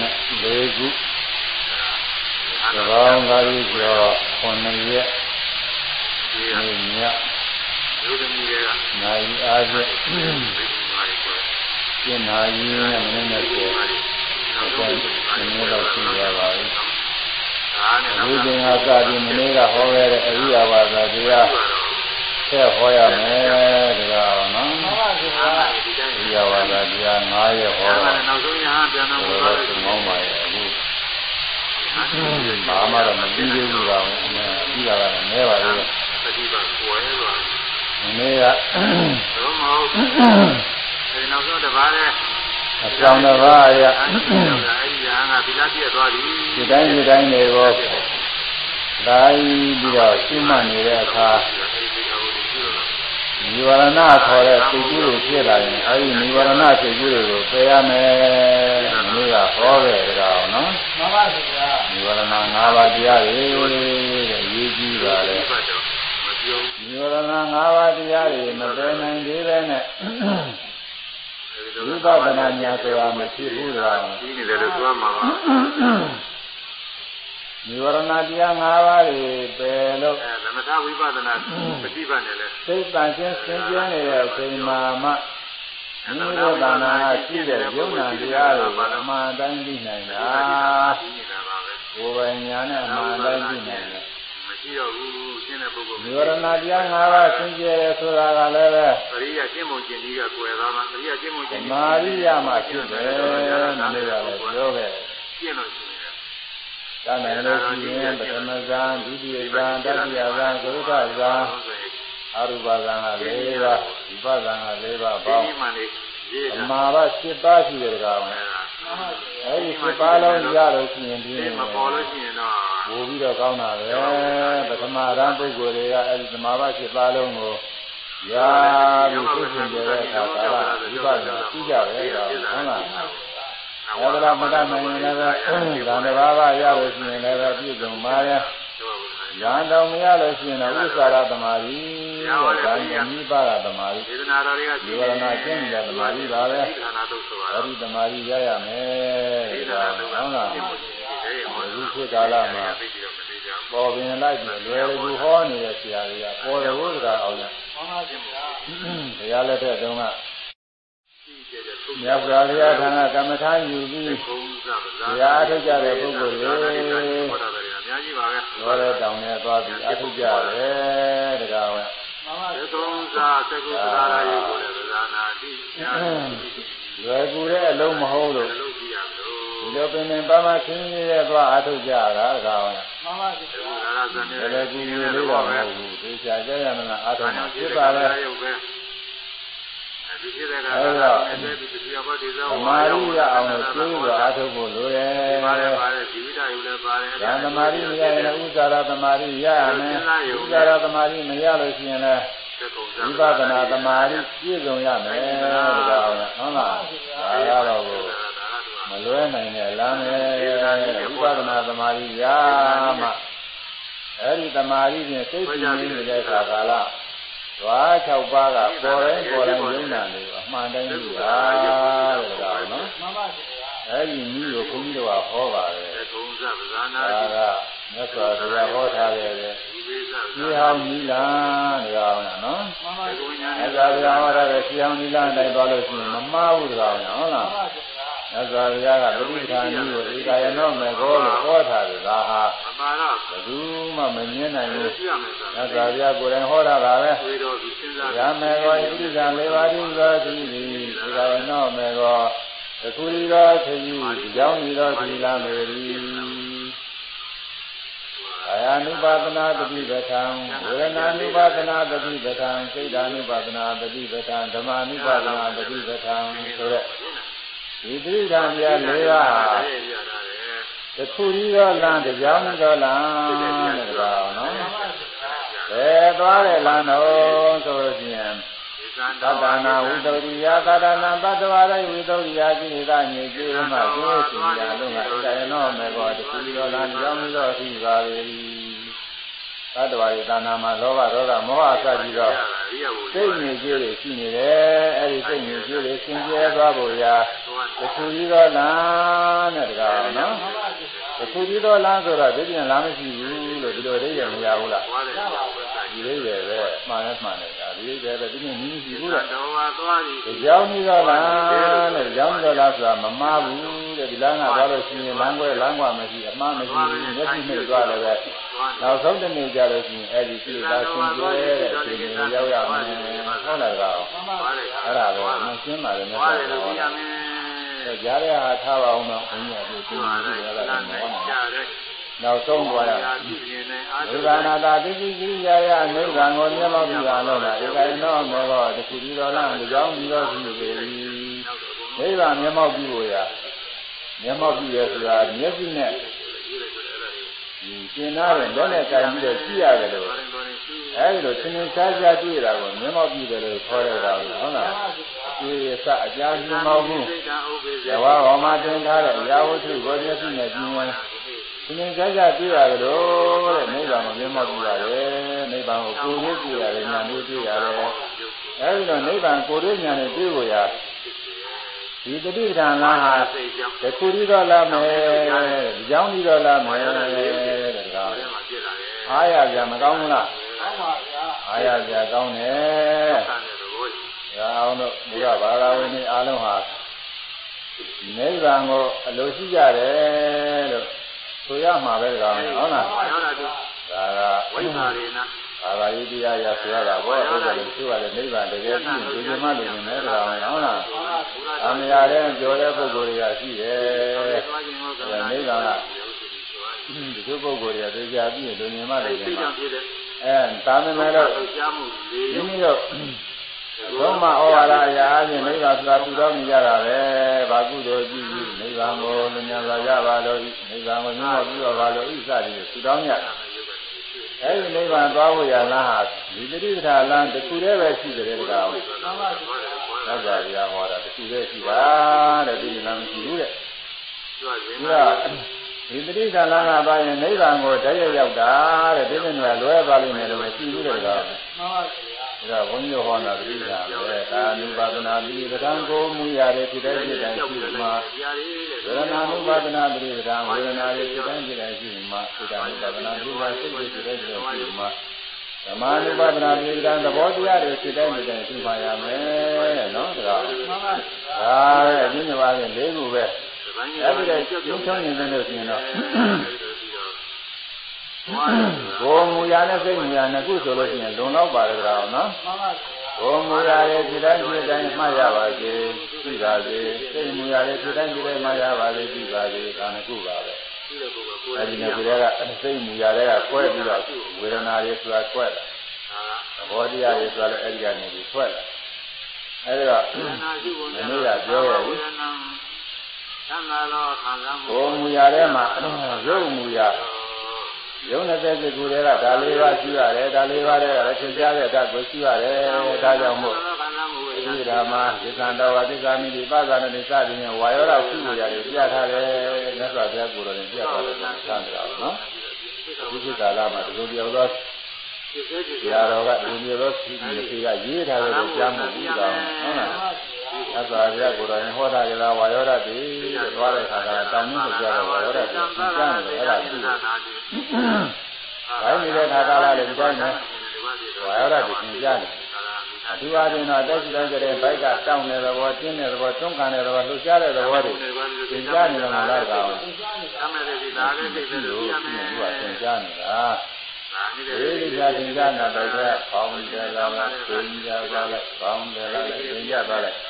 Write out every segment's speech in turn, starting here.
နဲ့၄ခုသဘောင်းကားကြီးကျော်9ရက်ဒီညလူသမီးတွေကနိုင်အားဖြင့်ကျင်နာရင်းနဲ့မင်းနဲ့ဆိုတော့ဒီနေ့တော့ရှိရပါပြီဒီချိန်ကစပြီးမနေ့ကဟောခဲ့တဲ့အရိယာဝါဒတရားဆက်ဟောရမယ်တရားနော်မှန်ပါဗျာအ ရိယာဝါဒတရား9ရက်ဟောတာနောက်ဆုံးရဟန်းပြန်တော်မူတော့ဒီမောင်းပါရဲ့အခုဘာမှတော့မပြီးသေးဘူးကောင်အပြီးတာကလည်းနည်းပါသေးတယ်ပฏิပတ်ကိုယ်ရောမနေ့ကတော့မဟုတ်ဒီနောက်ဆုံးတစ်ပါးလဲအကြောင်းတစ်ပါးရအဲဒီရဟန်းကသီလပြည့်သွားပြီဒီတိုင်းဒီတိုင်းတွေကိုဒါပြီးတော့ရှင်းမှနေတဲ့အခါ နိဝရဏခေါ်တဲ့စိတ်ကူးတွေဖြစ်လာရင်အဲဒီနိဝရဏစိတ်ကူးတွေကိုပယ်ရမယ်။ဒီကဟောခဲ့ကြတော့နော်။မှန်ပါဗျာ။နိဝရဏ၅ပါးတရားတွေတဲ့ရေးကြည့်ပါလေ။နိဝရဏ၅ပါးတရားတွေမပယ်နိုင်သေးပဲနဲ့ဝိပဿနာဉာဏ်ဆိုတာမရှိဘူးလား။ဒီနေတယ်လို့ပြောမှာပါ။ နိဝရဏတရား၅ပါးတွေပယ်လို့အဲသမထဝိပဿနာပฏิပတ်နဲ့လဲစိတ်တန်ချင်းစင်ကြဲနေတဲ့အချိန်မှာမှနိရောဓနာရှိတဲ့ယုံနာတရားတွေအမှန်တိုင်းသိနိုင်တာကိုယ်ပိုင်ညာနဲ့အမှန်တိုင်းသိနိုင်တယ်မရှိတော့ဘူးရှင်းတဲ့ပုဂ္ဂိုလ်နိဝရဏတရား၅ပါးစင်ကြဲဆိုတာကလည်းပဲပရိယရှင်းမုံကျင်ကြီးကကွယ်သွားမှာပရိယရှင်းမုံကျင်ကြီးမာရိယမှာဖြစ်တယ်နားလေးရလဲပြောခဲ့ရှင်းလို့ တတ်နိုင်လို့ရှိရင်ပထမဇန်ဒုတိယဇန်တတိယဇန်သုဒ္ဓဇန်အရူပဇန်က၄ပါးဒီပဇန်က၄ပါးပေါင်းအမှားပါ7ပါးရှိတယ်ကောင်အဲဒီ7ပါးလုံးရလို့ရှိရင်ဒီမပေါ်လို့ရှိရင်တော့ပို့ပြီးတော့ကောင်းတာပဲပထမရန်ပုဂ္ဂိုလ်တွေကအဲဒီသမာဘ7ပါးလုံးကိုရပြီးသိရှင်ကြတဲ့အခါကာလဒီပဇန်သိကြတယ်ကောင်ဟုတ်လား ဝဒနာမတတ်နိုင်ရင်လည်းဒါနဲ့ဘာဘာရလို့ရှိရင်လည်းပြည့်စုံပါရဲ့ရန်တော်မရလို့ရှိရင်တော့ဥစ္စာရသမာဓိဒါဉာဏ်ဤပါရသမာဓိဒေသနာတော်တွေကဒေသနာကျင့်ကြသမာဓိပါပဲဒါဒီသမာဓိရရမယ်ဒါဟုတ်လားဒီခေတ်ကာလမှာပေါ်ပင်လိုက်ပြီးလွယ်ကူဟောနေတဲ့ဆရာတွေကပေါ်တယ်ဟုတ်ကဲ့အောင်လားဘုရားလက်ထက်တုန်းက မြတ်စွာဘုရားဌာနကမ္မထာယူပြီးဘုရားအထုတ်ကြတဲ့ပုဂ္ဂိုလ်တွေအများကြီးပါပဲတော်တဲ့တောင်နဲ့သွားပြီးအထုတ်ကြတယ်တကားပဲမှန်ပါသေသုံးစာသက္ကုသရာယုကိုလည်းဗဇာနာတိလွယ်ကူတဲ့အလုံးမဟုတ်လို့ဒီလိုပင်ပင်ပါမခင်းရဲသွားအထုတ်ကြတာတကားပဲမှန်ပါသေသုံးစာဇာနေလည်းကူလေးတော့မဟုတ်ဘူးသေချာကြရမလားအထုတ်မှာဖြစ်ပါလေဒီဖြစ်တဲ့ကလည်း အဲ့ဒီတရားပေါ်ဒီသောဝါရုရအောင်လို့ကျိုးစွာအားထုတ်ဖို့လိုတယ်ပါတယ်ပါတယ်ဒီဝိဒယုလည်းပါတယ်ဒါသမာဓိမရရင်ဥစ္စာရသမာဓိရရမယ်ဥစ္စာရသမာဓိမရလို့ရှိရင်လည်းဝိပဿနာသမာဓိပြည့်စုံရမယ်ဒါကြောင့်ဟုတ်လားဒါကတော့မလွဲနိုင်တဲ့လမ်းပဲဝိပဿနာသမာဓိရမှအဲ့ဒီသမာဓိဖြင့်စိတ်ကြည်နေတဲ့အခါကာလ ဓွား၆ပါးကပေါ်တိုင်းပေါ်တိုင်းယုံနာနေအမှန်တိုင်းယူတာတဲ့ဒါနော်မှန်ပါဗျာအဲ့ဒီနည်းကိုဘုန်းကြီးတို့ကဟောပါတယ်ဘုံဇဗဇာနာဒါကမြတ်စွာဘုရားဟောထားတယ်တဲ့ဒီဟောင်းနီလာတဲ့ကောင်နော်မှန်ပါဗျာမြတ်စွာဘုရားဟောထားတဲ့ဒီဟောင်းနီလာအတိုင်းသွားလို့ရှိရင်မမှားဘူးတဲ့ကောင်ဟုတ်လား မှန်ပါဗျာမြတ်စွာဘုရားကပဋိဌာန်ကြီးကိုဧကယနောမေကောလို့ဟောထားတယ်ဒါဟာမှန်ပါဘယ်သူမှမငင်းနိုင်ဘူးမြတ်စွာဘုရားကိုယ်တိုင်ဟောတာပါပဲရမေကောဣတိကံ၄ပါးတိသောသီတိဧကယနောမေကောသခုရီသောသီကြောင်းဤသောသီလာမေရီအာယ ानु ပါဒနာတတိပဋ္ဌံဝေဒနာ ानु ပါဒနာတတိပဋ္ဌံစိတ်ဓာ ानु ပါဒနာတတိပဋ္ဌံဓမ္မ ानु ပါဒနာတတိပဋ္ဌံဆိုတဲ့ ဒီသတိဓာန်ပြ၄ပါးတခုကြီးသောလမ်းကြောင်းသောလမ်းတဲ့ကောင်နော်ဘယ်သွားတဲ့လမ်းတော့ဆိုလို့ရှိရင်သတ္တနာဝိတ္တရိယသတ္တနာသတ္တဝါရိဝိတ္တရိယကိလေသာညေကျေမှကျိုးစီရာလုံးကဣတယနောမေဘောတခုကြီးသောလမ်းကြောင်းသောရှိပါလေ သတ္တဝါတွေတဏ္ဍာမှာလောဘဒေါသမောဟစကြည့်တော့စိတ်ငြိမ်ကြီးတွေရှိနေတယ်အဲဒီစိတ်ငြိမ်ကြီးတွေစင်ကြဲသွားဖို့ရာတခုကြီးသောလမ်းနဲ့တကားနော်တခုပြီးတော့လမ်းဆိုတော့ဒီပြန်လမ်းမရှိဘူးလို့ဒီလိုအိဗယ်မရဘူးလားသွားတယ်ဒီအိဗယ်ပဲမှန်လဲမှန်တယ်ဒါဒီအိဗယ်ပဲဒီနေ့နီးမရှိဘူးလားတော်ပါသွားပြီဒီကြောင်းပြီးတော့လားတဲ့ဒီကြောင်းပြီးတော့လားဆိုတာမမှားဘူးတဲ့ဒီလမ်းကသွားလို့ရှိရင်လမ်းကွဲလမ်းကွာမရှိအမှားမရှိဘူးမျက်စိနဲ့သွားလည်းပဲ နောက်ဆုံးတစ်နေ့ကြလို့ရှိရင်အဲ့ဒီစိတ်သားရှင်ကျဲတဲ့ဒီနေ့ရောက်ရမယ်ဟုတ်လားကောင်သွားတယ်အဲ့ဒါပဲမရှင်းပါလေမြတ်သွားစွာတယ်ဘုလို့ပြရရားမယ်အဲကြားတဲ့ဟာထားပါအောင်တော့ဘုရားပြည့်စုံသွားပြီတယ်အဲ့ဒါလာကနေမောင်းကြတာတယ်နောက်ဆုံးသွားရပြည့်ရင်လည်းအာနိဗ္ဗာန်တာတိတိကိရိယာယနိဗ္ဗာန်ကိုမျက်မှောက်ပြုတာလို့လားဧကယနောမေဘောတခုဒီတော်လားဒီကြောင်းပြီးတော့ရှိနေပြီနိဗ္ဗာန်မျက်မှောက်ပြုလို့ရမျက်မှောက်ပြုရဆိုတာမျက်စိနဲ့ဒီ ကျင်နာတဲ့လက်နဲ့ကြိုင်ပြီးတော့ကြည့်ရတယ်လို့အဲဒီလိုသင်္င်ရှားရှားတွေ့တာကိုမျက်မှောက်ပြုတယ်လို့ခေါ်ရတာဟုတ်လားဒီရစအကြာမြင်မောက်မှုစိတ်ဓာတ်ဥပ္ပေဇဝဟောမှာတင်ထားတဲ့ရာဝတ္ထုကိုမျက်စိနဲ့ကြည့်ရင်သင်္ကြန်ကြတွေ့ရတယ်လို့တဲ့နိဗ္ဗာန်ကိုမျက်မှောက်ပြုရတယ်နိဗ္ဗာန်ကိုကိုယ်ရည်တွေ့ရတယ်ဉာဏ်လေးတွေ့ရတယ်အဲဒီတော့နိဗ္ဗာန်ကိုယ်ရည်ဉာဏ်နဲ့တွေ့ကိုရ ဒီတတိပဌာန်လားဟာစိတ်ကြောင့်တခုဒီတော့လာမယ်ဒီကြောင်းဒီတော့လာမယ်တဲ့ဒါကမှာဖြစ်လာတယ်အားရကြမကောင်းဘူးလားကောင်းပါဗျာအားရကြကောင်းတယ်ဆန်းတဲ့သဘောကြီးဒါအောင်လို့ဘုရားဘာသာဝင်တွေအားလုံးဟာနိဗ္ဗာန်ကိုအလိုရှိကြတယ်လို့ဆိုရမှာပဲကောင်ဟုတ်လားဘာရောက်လာတော့ဒါကဝိမာရေနာ ဘာသာရေးတရားရဆိုရတာပေါ့ဟုတ်တယ်လို့ဆိုရတယ်နိဗ္ဗာန်တကယ်ရှိရင်ဒီမှာလူနေတယ်ကောင်ဟုတ်လားအမရတဲ့ကြော်တဲ့ပုဂ္ဂိုလ်တွေကရှိတယ်ဒါနိဗ္ဗာန်ကဒီလိုပုဂ္ဂိုလ်တွေကသိကြပြီးရင်လူနေမှလူနေစိတ်မှာကြောင့်ဖြစ်တဲ့အဲတာမန်မဲ့တော့ကြားမှုလေးမိမိတို့ဘုမဩဝါဒအရာအချင်းနိဗ္ဗာန်ဆိုတာသူတော်မြင်ကြတာပဲဘာကုသိုလ်ကြည့်ပြီးနိဗ္ဗာန်ကိုလျာစွာရပါလို့နိဗ္ဗာန်ကိုမြတ်ပြီးတော့ဘာလို့ဣစသည်သူတော်မြတ် အဲဒီနိဗ္ဗာန်သွားဖို့ရလမ်းဟာဒီတိဋ္ဌာလမ်းတစ်ခုတည်းပဲရှိတယ်တကားဟုတ်သောက်ကြရဟောတာတစ်ခုတည်းရှိတာတဲ့ဒီလမ်းမရှိဘူးတဲ့ကျွတ်ရင်းဒီကဒီတိဋ္ဌာလမ်းကပါရင်နိဗ္ဗာန်ကိုတည်းရရောက်တာတဲ့ဒီနေ့ကလွဲသွားလိမ့်မယ်လို့မရှိဘူးတဲ့တကား ဒါဘုန်းကြီးဟောတာတိတာပဲကာနုပါဒနာတိပဒံကိုမူရတဲ့ဖြစ်တဲ့ဖြစ်တိုင်းရှိမှာကြားရည်တဲ့ဝေဒနာနုပါဒနာတိပဒံဝေဒနာရဲ့ဖြစ်တိုင်းဖြစ်တိုင်းရှိမှာစိတ်တ ानु ပါဒနာဒီပါစိတ်ဖြစ်တဲ့ဖြစ်တိုင်းရှိမှာဓမ္မ ानु ပါဒနာတိပဒံသဘောတရားတွေဖြစ်တိုင်းဖြစ်တိုင်းရှိပါရမယ်နော်ဒါကဒါရဲ့အချင်းချင်းပါရင်၄ခုပဲအဲ့ဒီတဲ့ကျုံချောင်းနေတယ်လို့ရှင်တော့ ကိုမူရနဲ့စိတ်မူရနှစ်ခုဆိုလို့ရှိရင်လုံလောက်ပါတယ်ကွာနော်ဘုံမူရရဲ့ဒီတိုင်းဒီတိုင်းမှတ်ရပါစေသိပါစေစိတ်မူရရဲ့ဒီတိုင်းဒီတိုင်းမှတ်ရပါစေသိပါစေဒါနှစ်ခုပါပဲအဲဒီနှစ်ခုတည်းကစိတ်မူရတဲ့ကကွဲပြီးတော့ဝေဒနာတွေဆိုတာကွဲတာသဘောတရားတွေဆိုတာလည်းအဲဒီကနေပြီးကွဲလာအဲဒီတော့မနေ့ကပြောရဘူးသံဃာတော်ခံစားမှုဘုံမူရတဲ့မှာရုပ်မူရ ယုံတဲ့စိတ်ကူတွေကဒါလေးပါရှိရတယ်ဒါလေးပါတဲ့ကလည်းသင်ကြားတဲ့ဓာတ်ကိုရှိရတယ်ဒါကြောင့်မို့ခံစားမှုဝေဒဒီနာဓမ္မသစ္စာတော်ဝသစ္စာမိဒီပဇာနတိစသည်ဖြင့်ဝါယောဓာရှိနေရတယ်ပြထားတယ်မြတ်စွာဘုရားကိုယ်တော်ရင်ပြထားတယ်ဆန်းကြအောင်နော်ဒီကိစ္စလာမှာဒီလိုပြောတော့ဖြစ်စေဖြစ်ဆရာတော်ကဒီလိုတော့ရှိနေသေးကရေးထားတယ်လို့ကြားမှပြီးတော့ဟုတ်လား မြတ်စွာဘုရားကိုယ်တော်ရင်ဟောတာကြလားဝါယောဓာတိသွားတဲ့ခါကတောင်းနှင်းကိုကြားတော့ဝါယောဓာတိသင်ကြားနေတယ်အဲ့ဒါရှိတယ်။ဒါနေတဲ့ခါကလာလည်းဒီတိုင်းနဲ့ဝါယောဓာတိသင်ကြားနေတယ်အထူးအားဖြင့်တော့တက်ရှိတိုင်းကျတဲ့ဘိုက်ကတောင်းတဲ့သဘောတင်းတဲ့သဘောတွန်းကန်တဲ့သဘောလှုပ်ရှားတဲ့သဘောတွေသင်ကြားနေတယ်မှာလားကောင်သမ်းမဲ့ဒီသားလေးစိတ်ဒီလေးလိုရဒီမယ်လိုကသင်ကြားနေတာဒါနေတယ်ဒီဒီကသင်ကြားနေတာတော့ပေါင်းတယ်လားသင်ကြားပါလိုက်ပေါင်းတယ်လားသင်ကြားပါလိုက်အဲ့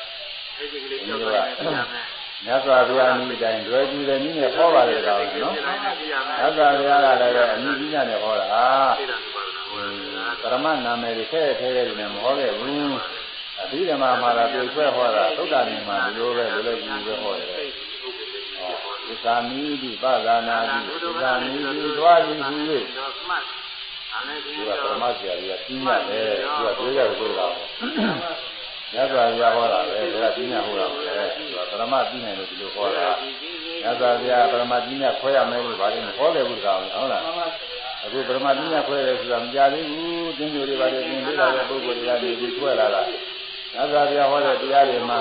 ဒီကလေးကြောက်တယ်ပြရမယ်မြတ်စွာဘုရားမိတိုင်းလွယ်ကြည့်တယ်နည်းနဲ့ဟောပါတယ်ကောင်နော်ပြရမယ်မြတ်စွာဘုရားကလည်းပဲအမိကြီးနဲ့ဟောတာသိတာပါလားဟောတာပရမနာမည်တွေထဲထဲထဲနေမဟောခဲ့ဘူးအဘိဓမ္မာမှာတော့ပြေဆွဲဟောတာသုဒ္ဓနေမှာဒီလိုပဲလိုလိုကြီးပဲဟောတယ်သစ္စာမိတိပဇာနာတိသစ္စာမိတိသွားပြီးဟူ၍ဒီကပရမဆရာကြီးကကြီးရတယ်သူကတွေးရတယ်ဆိုတာ မြတ်စွာဘုရားဟောတာပဲဒါကကြီးညာဟောတာပဲသူကပရမကြီးနေလို့ဒီလိုဟောတာမြတ်စွာဘုရားပရမကြီးညာခွဲရမယ်လို့ဗာလိမဟောတယ်ဘုရားဟုတ်လားအခုပရမကြီးညာခွဲတယ်ဆိုတာမကြသေးဘူးတင်းကြိုတွေဗာလိသင်ပြတာတဲ့ပုဂ္ဂိုလ်တွေကနေပြီးခွဲလာတာမြတ်စွာဘုရားဟောတဲ့တရားတွေမှာ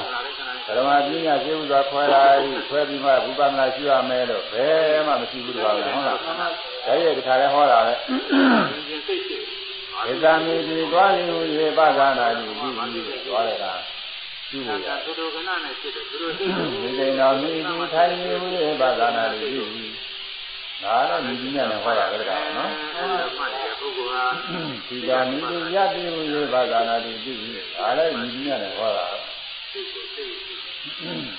ပဓမ္မပညာရှိဥစွာခွဲလိုက်ခွဲပြီးမှဝိပဿနာရှိရမယ်လို့ဘယ်မှမရှိဘူးတော့ဟုတ်လားဒါရဲ့ဒီခါလဲဟောတာပဲရှင်စိတ်ရှိ ဧတမိတိသွားလိဟုရေပသနာတိပြီးပြီးသွားရတာရှိလို့ရဒါသူတို့ကနာနဲ့ဖြစ်တယ်သူတို့စိတ်ဒီကိန်းတော်မိတိထိုင်နေဟုရေပသနာတိပြီးပြီးဒါတော့မိကြီးနဲ့ဟောတာပဲကောင်နော်အဲ့ဒါမှတဲ့ပုဂ္ဂိုလ်ဟာဒီကမိတိယတိဟုရေပသနာတိပြီးပြီးဒါလည်းမိကြီးနဲ့ဟောတာစိတ်ကိုစိတ်ရှိ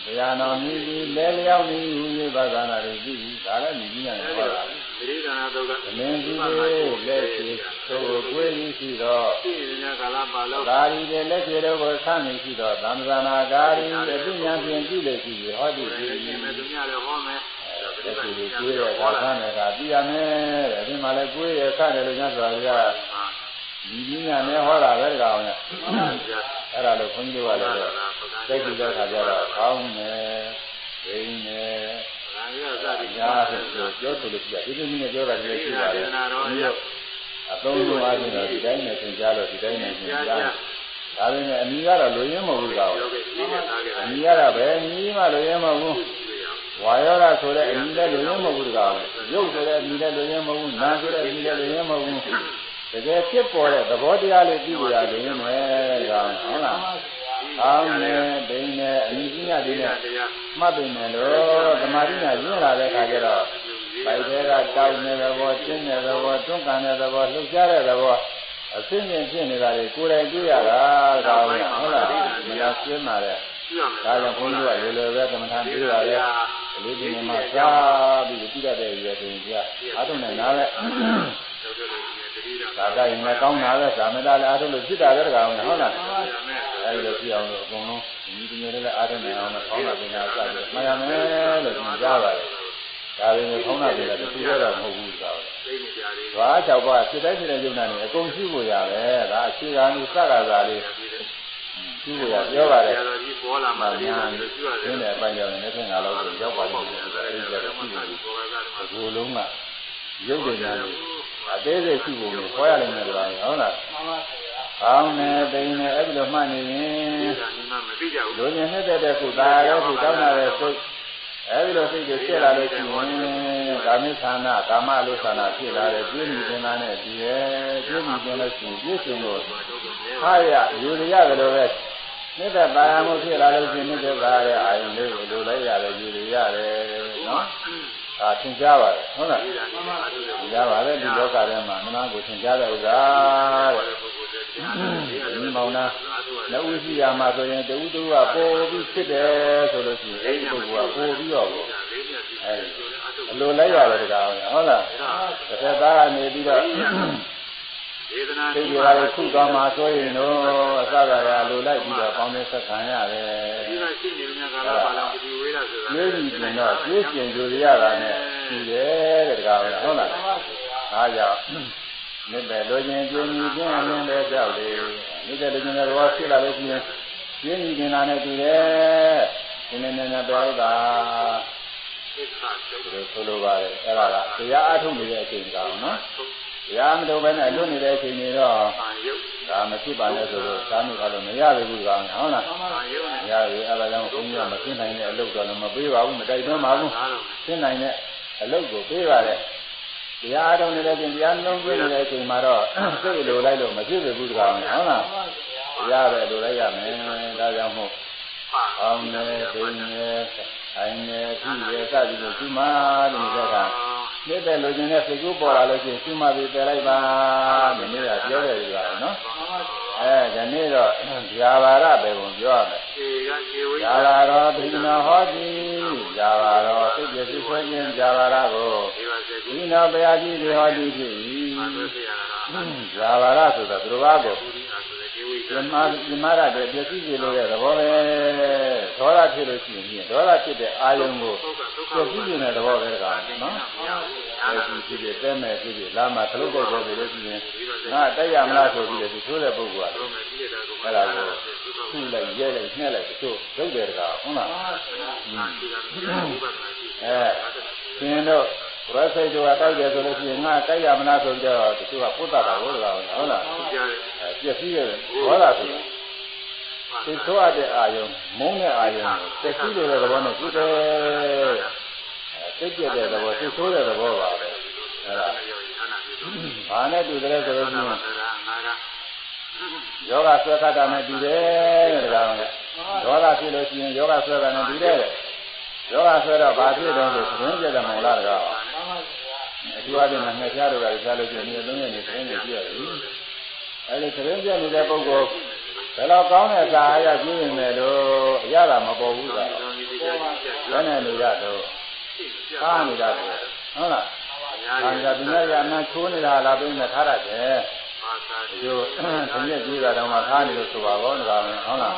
တရားတော်မိတိလဲလျောက်နေဟုရေပသနာတိပြီးပြီးဒါလည်းမိကြီးနဲ့အဲ့ဟောဒါတာ ပရိသနာတော့ကသမင်းကြီးလေးလက်ရှိသို့ကိုယ်ကြီးရှိတော့သိနေတဲ့ကာလပါလို့ကာရီတဲ့လက်ကျေတို့ကိုဆမ်းနေရှိတော့သံဃာနာကာရီအသိဉာဏ်ဖြင့်ကြည့်လေရှိပြီဟောဒီဒီဒီနေ့မဲ့သူများလည်းဟောမယ်လက်ကျေတွေကိုယ်ရဲ့ခါဆမ်းတယ်ကသိရမယ်တဲ့ဒီမှာလည်းကိုယ်ရဲ့ဆမ်းတယ်လို့ညစွာရဒီဒီညာနဲ့ဟောတာပဲကောင်နဲ့အဲ့ဒါလို့ခွန်ကြီးတို့ကလည်းသိကြည့်တဲ့ခါကျတော့ကောင်းတယ်ဒိန်းတယ်ဒါ ရသတိညာဖြင့်ပြောဆိုလို့ရှိရဒီလိုမျိုးပြောတာလည်းရှိပါတယ်ဒီလိုအသုံးလုံးအားဖြင့်တော့ဒီတိုင်းနဲ့သင်ကြားလို့ဒီတိုင်းနဲ့သင်ကြားဒါပေမဲ့အမိကတော့လူရင်းမဟုတ်ဘူးကောင်ယောဂီကြီးနဲ့သားခဲ့တာအမိရတာပဲအမိမှလူရင်းမဟုတ်ဘူးဝါယောဓာဆိုတဲ့အမိလည်းလူရင်းမဟုတ်ဘူးကောင်ရုပ်ဆိုတဲ့အမိလည်းလူရင်းမဟုတ်ဘူးနာဆိုတဲ့အမိလည်းလူရင်းမဟုတ်ဘူးတကယ်ဖြစ်ပေါ်တဲ့သဘောတရားလေးသိရလူရင်းမယ်ကောင်ဟုတ်လား အောင်းနေဒိန်းနေအမိကြီးညာဒီနဲ့တရားမှတ်ပြီမယ်လို့သမာဓိညာရင်းလာတဲ့ခါကျတော့ပိုက်သေးကတောင်းနေတဲ့ဘောကျင်းနေတဲ့ဘောတွန်းကန်တဲ့ဘောလှုပ်ရှားတဲ့ဘောအစင်းချင်းဖြစ်နေတာလေကိုယ်တိုင်တွေ့ရတာကောင်ဟုတ်လားမလားရှင်းပါတဲ့ကြည့်ရမယ်ဒါကြောင့်ဘုန်းကြီးကလေလေပဲကမ္မထာပြေးရတယ်။အလေးဒီမှာစားပြီးကြည့်ရတဲ့ရွယ်ဆိုရင်ကြာအားထုတ်နေနားလဲတော်တော်လေးတတိယ ဒါကရင်လည်းကောင်းတာပဲသာမဏေလည်းအားထုတ်လို့ဖြစ်တာလည်းတကောင်ဟုတ်လားရမယ်အဲဒီလိုဖြစ်အောင်လို့အကုန်လုံးဒီဒီမျိုးလည်းအားထုတ်နေအောင်လို့ခေါင်းလာပညာစပြီးမှတ်ရမယ်လို့သင်ကြားပါတယ်။ဒါပေမဲ့ခေါင်းလာပညာတစ်ခုတည်းတော့မဟုတ်ဘူးဆိုတော့သိနေကြတယ်။ဘာ၆ပါးစိတ်တိုင်းစိတ်တိုင်းယုံနာနေအကုန်ရှိဖို့ရပဲ။ဒါအခြေခံကြီးစကားစားလေးရှိဖို့ရပြောပါတယ်ဆရာတော်ကြီးပေါ်လာမှမှတည်းညာကရကျွတ်ရတယ်င်းတဲ့အပိုင်းကြောင့်လည်းနှစ်ငါလောက်ကိုရောက်ပါလိမ့်မယ်ဒါအဲဒီလည်းကြတော့တော့မှရှိတ်နေပြီးပေါ်လာတာဒီလိုလုံးကရုပ်ဉာဏ်နဲ့ အသေးစိတ်ရှိဖို့ကိုခေါ်ရလိမ့်မယ်ကွာဟုတ်လား။ကောင်းတယ်ပိန်တယ်အဲ့ဒီလိုမှတ်နေရင်ဒါနိမမသိကြဘူးလူဉာဏ်နဲ့တဲ့ခုသာရဲခုတောင်းတာတဲ့စိတ်အဲ့ဒီလိုစိတ်တွေဖြစ်လာလို့ရှိရင်ကာမိသနာကာမလုသနာဖြစ်လာတဲ့ပြည့်မြင်တင်တာနဲ့ဒီရဲ့ပြည့်မြင်တင်လို့ရှိရင်ပြည့်စုံလို့ဟာရယူရရတယ်လို့ပဲမြတ်တာယာမှုဖြစ်လာလို့ရှိရင်မြတ်တာရဲ့အာယုန်လေးကိုလိုလိုက်ရတယ်ယူရရတယ်နော် ဒါသင်ကြားပါတယ်ဟုတ်လားဒီကနေ့အားထုတ်တယ်သင်ကြားပါတယ်ဒီလောကထဲမှာမနာကိုသင်ကြားတဲ့ဥစ္စာတဲ့ဒီမောင်နာလက်ဦးရှိရမှာဆိုရင်တူတူကပိုပြီးဖြစ်တယ်ဆိုလို့ရှိရင်အဲ့ဒီပုဂ္ဂိုလ်ကပိုပြီးတော့အဲအလိုလိုက်ရတယ်တကားဟုတ်လားတစ်ခါသားကနေပြီးတော့ဒေ သနာသိကြရတယ်ခုသွားမှာဆိုရင်တော့အစကရလိုလိုက်ပြီးတော့ပေါင်းနေဆက်ခံရတယ်ဒီကရှိနေမြတ်ကာလပါလာဒီဝေးလာဆိုတာကျေးဇူးတင်တော့ကျေးကျင်ကြိုရတာနဲ့ရှိတယ်တဲ့တကားဟုတ်လားအားကြောင့်မြစ်တယ်လိုချင်ပြင်းကြီးပြင်းအရင်ပဲကြောက်လေမြစ်တယ်လိုချင်တဲ့ဘောဖြစ်လာလို့ရှိရင်ပြင်းကြီးတင်လာနဲ့တူတယ်ဒီနေ့နေ့နဲ့ပြောတာသိက္ခာကျုပ်ဒီလိုဆိုလိုပါတယ်အဲ့ဒါကတရားအထုတ်နေတဲ့အချိန်ကောင်နော် တရားမထုတ်ဘဲနဲ့လွတ်နေတဲ့အချိန်တွေတော့အာယုတ်ဒါမဖြစ်ပါနဲ့ဆိုတော့သာမိခါလို့မရဘူးဘူးကောင်ဟုတ်လားအာယုတ်မနဲ့ရဘူးအဲ့ဒါကြောင့်ဘုန်းကြီးကမသိနိုင်တဲ့အလုပ်တော့လည်းမပေးပါဘူးမတိုက်တွန်းပါဘူးအားလုံးသိနိုင်တဲ့အလုပ်ကိုပေးပါတယ်တရားအထုတ်နေတဲ့အချိန်တရားနှလုံးသွင်းနေတဲ့အချိန်မှာတော့စိတ်လိုလိုက်လို့မဖြစ်ဘူးဘူးကောင်ဟုတ်လားတရားပဲလိုလိုက်ရမယ်ဒါကြောင့်မို့ပါအောင်းနေဒိနေအိုင်နေကြည့်ရစသည်လို့ဒီမှာဒီကက မြစ်တဲ့လူချင်းနဲ့စိတ်ကူးပေါ်လာလို့ရှိရင်ဒီမှာပြီးတယ်လိုက်ပါဒီနေ့ကပြောတယ်ကြပါနော်အဲဒီနေ့တော့ဇာဘာရပဲပုံပြောရမယ်ခြေကခြေဝေးဇာဘာရောဒိနာဟောတိဇာဘာရောစိတ်ပြည့်စုံခွင့်ခြင်းဇာဘာရကိုဒီပါစေဒီကူနောဘုရားကြီးတွေဟောတိဖြစ်အာသု၏စေရတာဇာဘာရဆိုတော့သူတော်ဘာကို ဘူရိအာဆိုတဲ့ခြေဝေးဓမ္မဓမ္မရတဲ့ပြည့်စည်ကြလို့တဲ့သဘောပဲဒေါသဖြစ်လို့ရှိရင်ဒေါသဖြစ်တဲ့အာယုံကိုဒုက္ခဒုက္ခပြည့်စည်နေတဲ့သဘောပဲကနော်အဲဒီဖြစ်ဖြစ်တဲမဲ့ဖြစ်ဖြစ်လာမှခလုတ်တဲ့ပေါ်ဆိုလို့ရှိရင်ငါတိုက်ရမလားဆိုပြီးတော့သူဆိုးတဲ့ပုဂ္ဂိုလ်ကတော့မယ်ဒီတဲ့ကောအဲ့ဒါကိုခုလိုက်ရဲလိုက်နှက်လိုက်သူတို့ရုပ်တယ်တကားဟုတ်လားအာဒီကဒီကဘုရားရှိအဲရှင်တို့ ဘရစိတ်တို့ကတိုက်တယ်ဆိုလို့ရှိရင်ငါတိုက်ရမလားဆိုကြတော့သူကပုတ်တာတာဟုတ်လားဟုတ်လားကြားတယ်အဲပြည့်စည်ရဲ့ဟောတာဆိုပါသိဆိုးရတဲ့အာယုံမုန်းတဲ့အာယုံကိုတက်ရှိတဲ့သဘောနဲ့ကြည့်တယ်သိကျက်တဲ့သဘောသိဆိုးတဲ့သဘောပါပဲအဲ့ဒါဘာနဲ့တူတယ်ဆိုလို့ရှိရင်ယောဂဆွဲခတ်တာနဲ့တူတယ်တဲ့ဒါကဒေါသဖြစ်လို့ရှိရင်ယောဂဆွဲတာနဲ့တူတယ်ယောဂဆွဲတော့ဘာဖြစ်တယ်ဆိုသင်ပြတယ်မဟုတ်လားတကား အထူးအဖြင့်ငှက်ပြားတို့ကကြားလို့ရှိရင်ဒီသုံးရက်နေသတင်းတွေကြည့်ရတယ်အဲဒီသတင်းပြနေတဲ့ပုဂ္ဂိုလ်ဘယ်တော့ကောင်းတဲ့စာအရကြည့်ရင်လည်းတော့အရသာမပေါ်ဘူးလားဘယ်နဲ့နေရတော့အားနေတာတော့ဟုတ်လား။ဒါကြပညာရအမှန်ချိုးနေတာလားပြင်းနဲ့ထားရတယ်။ဒီလိုသင်ရဲ့ကြည့်တာတော့မှထားနေလို့ဆိုပါဘောဒါကဟုတ်လား။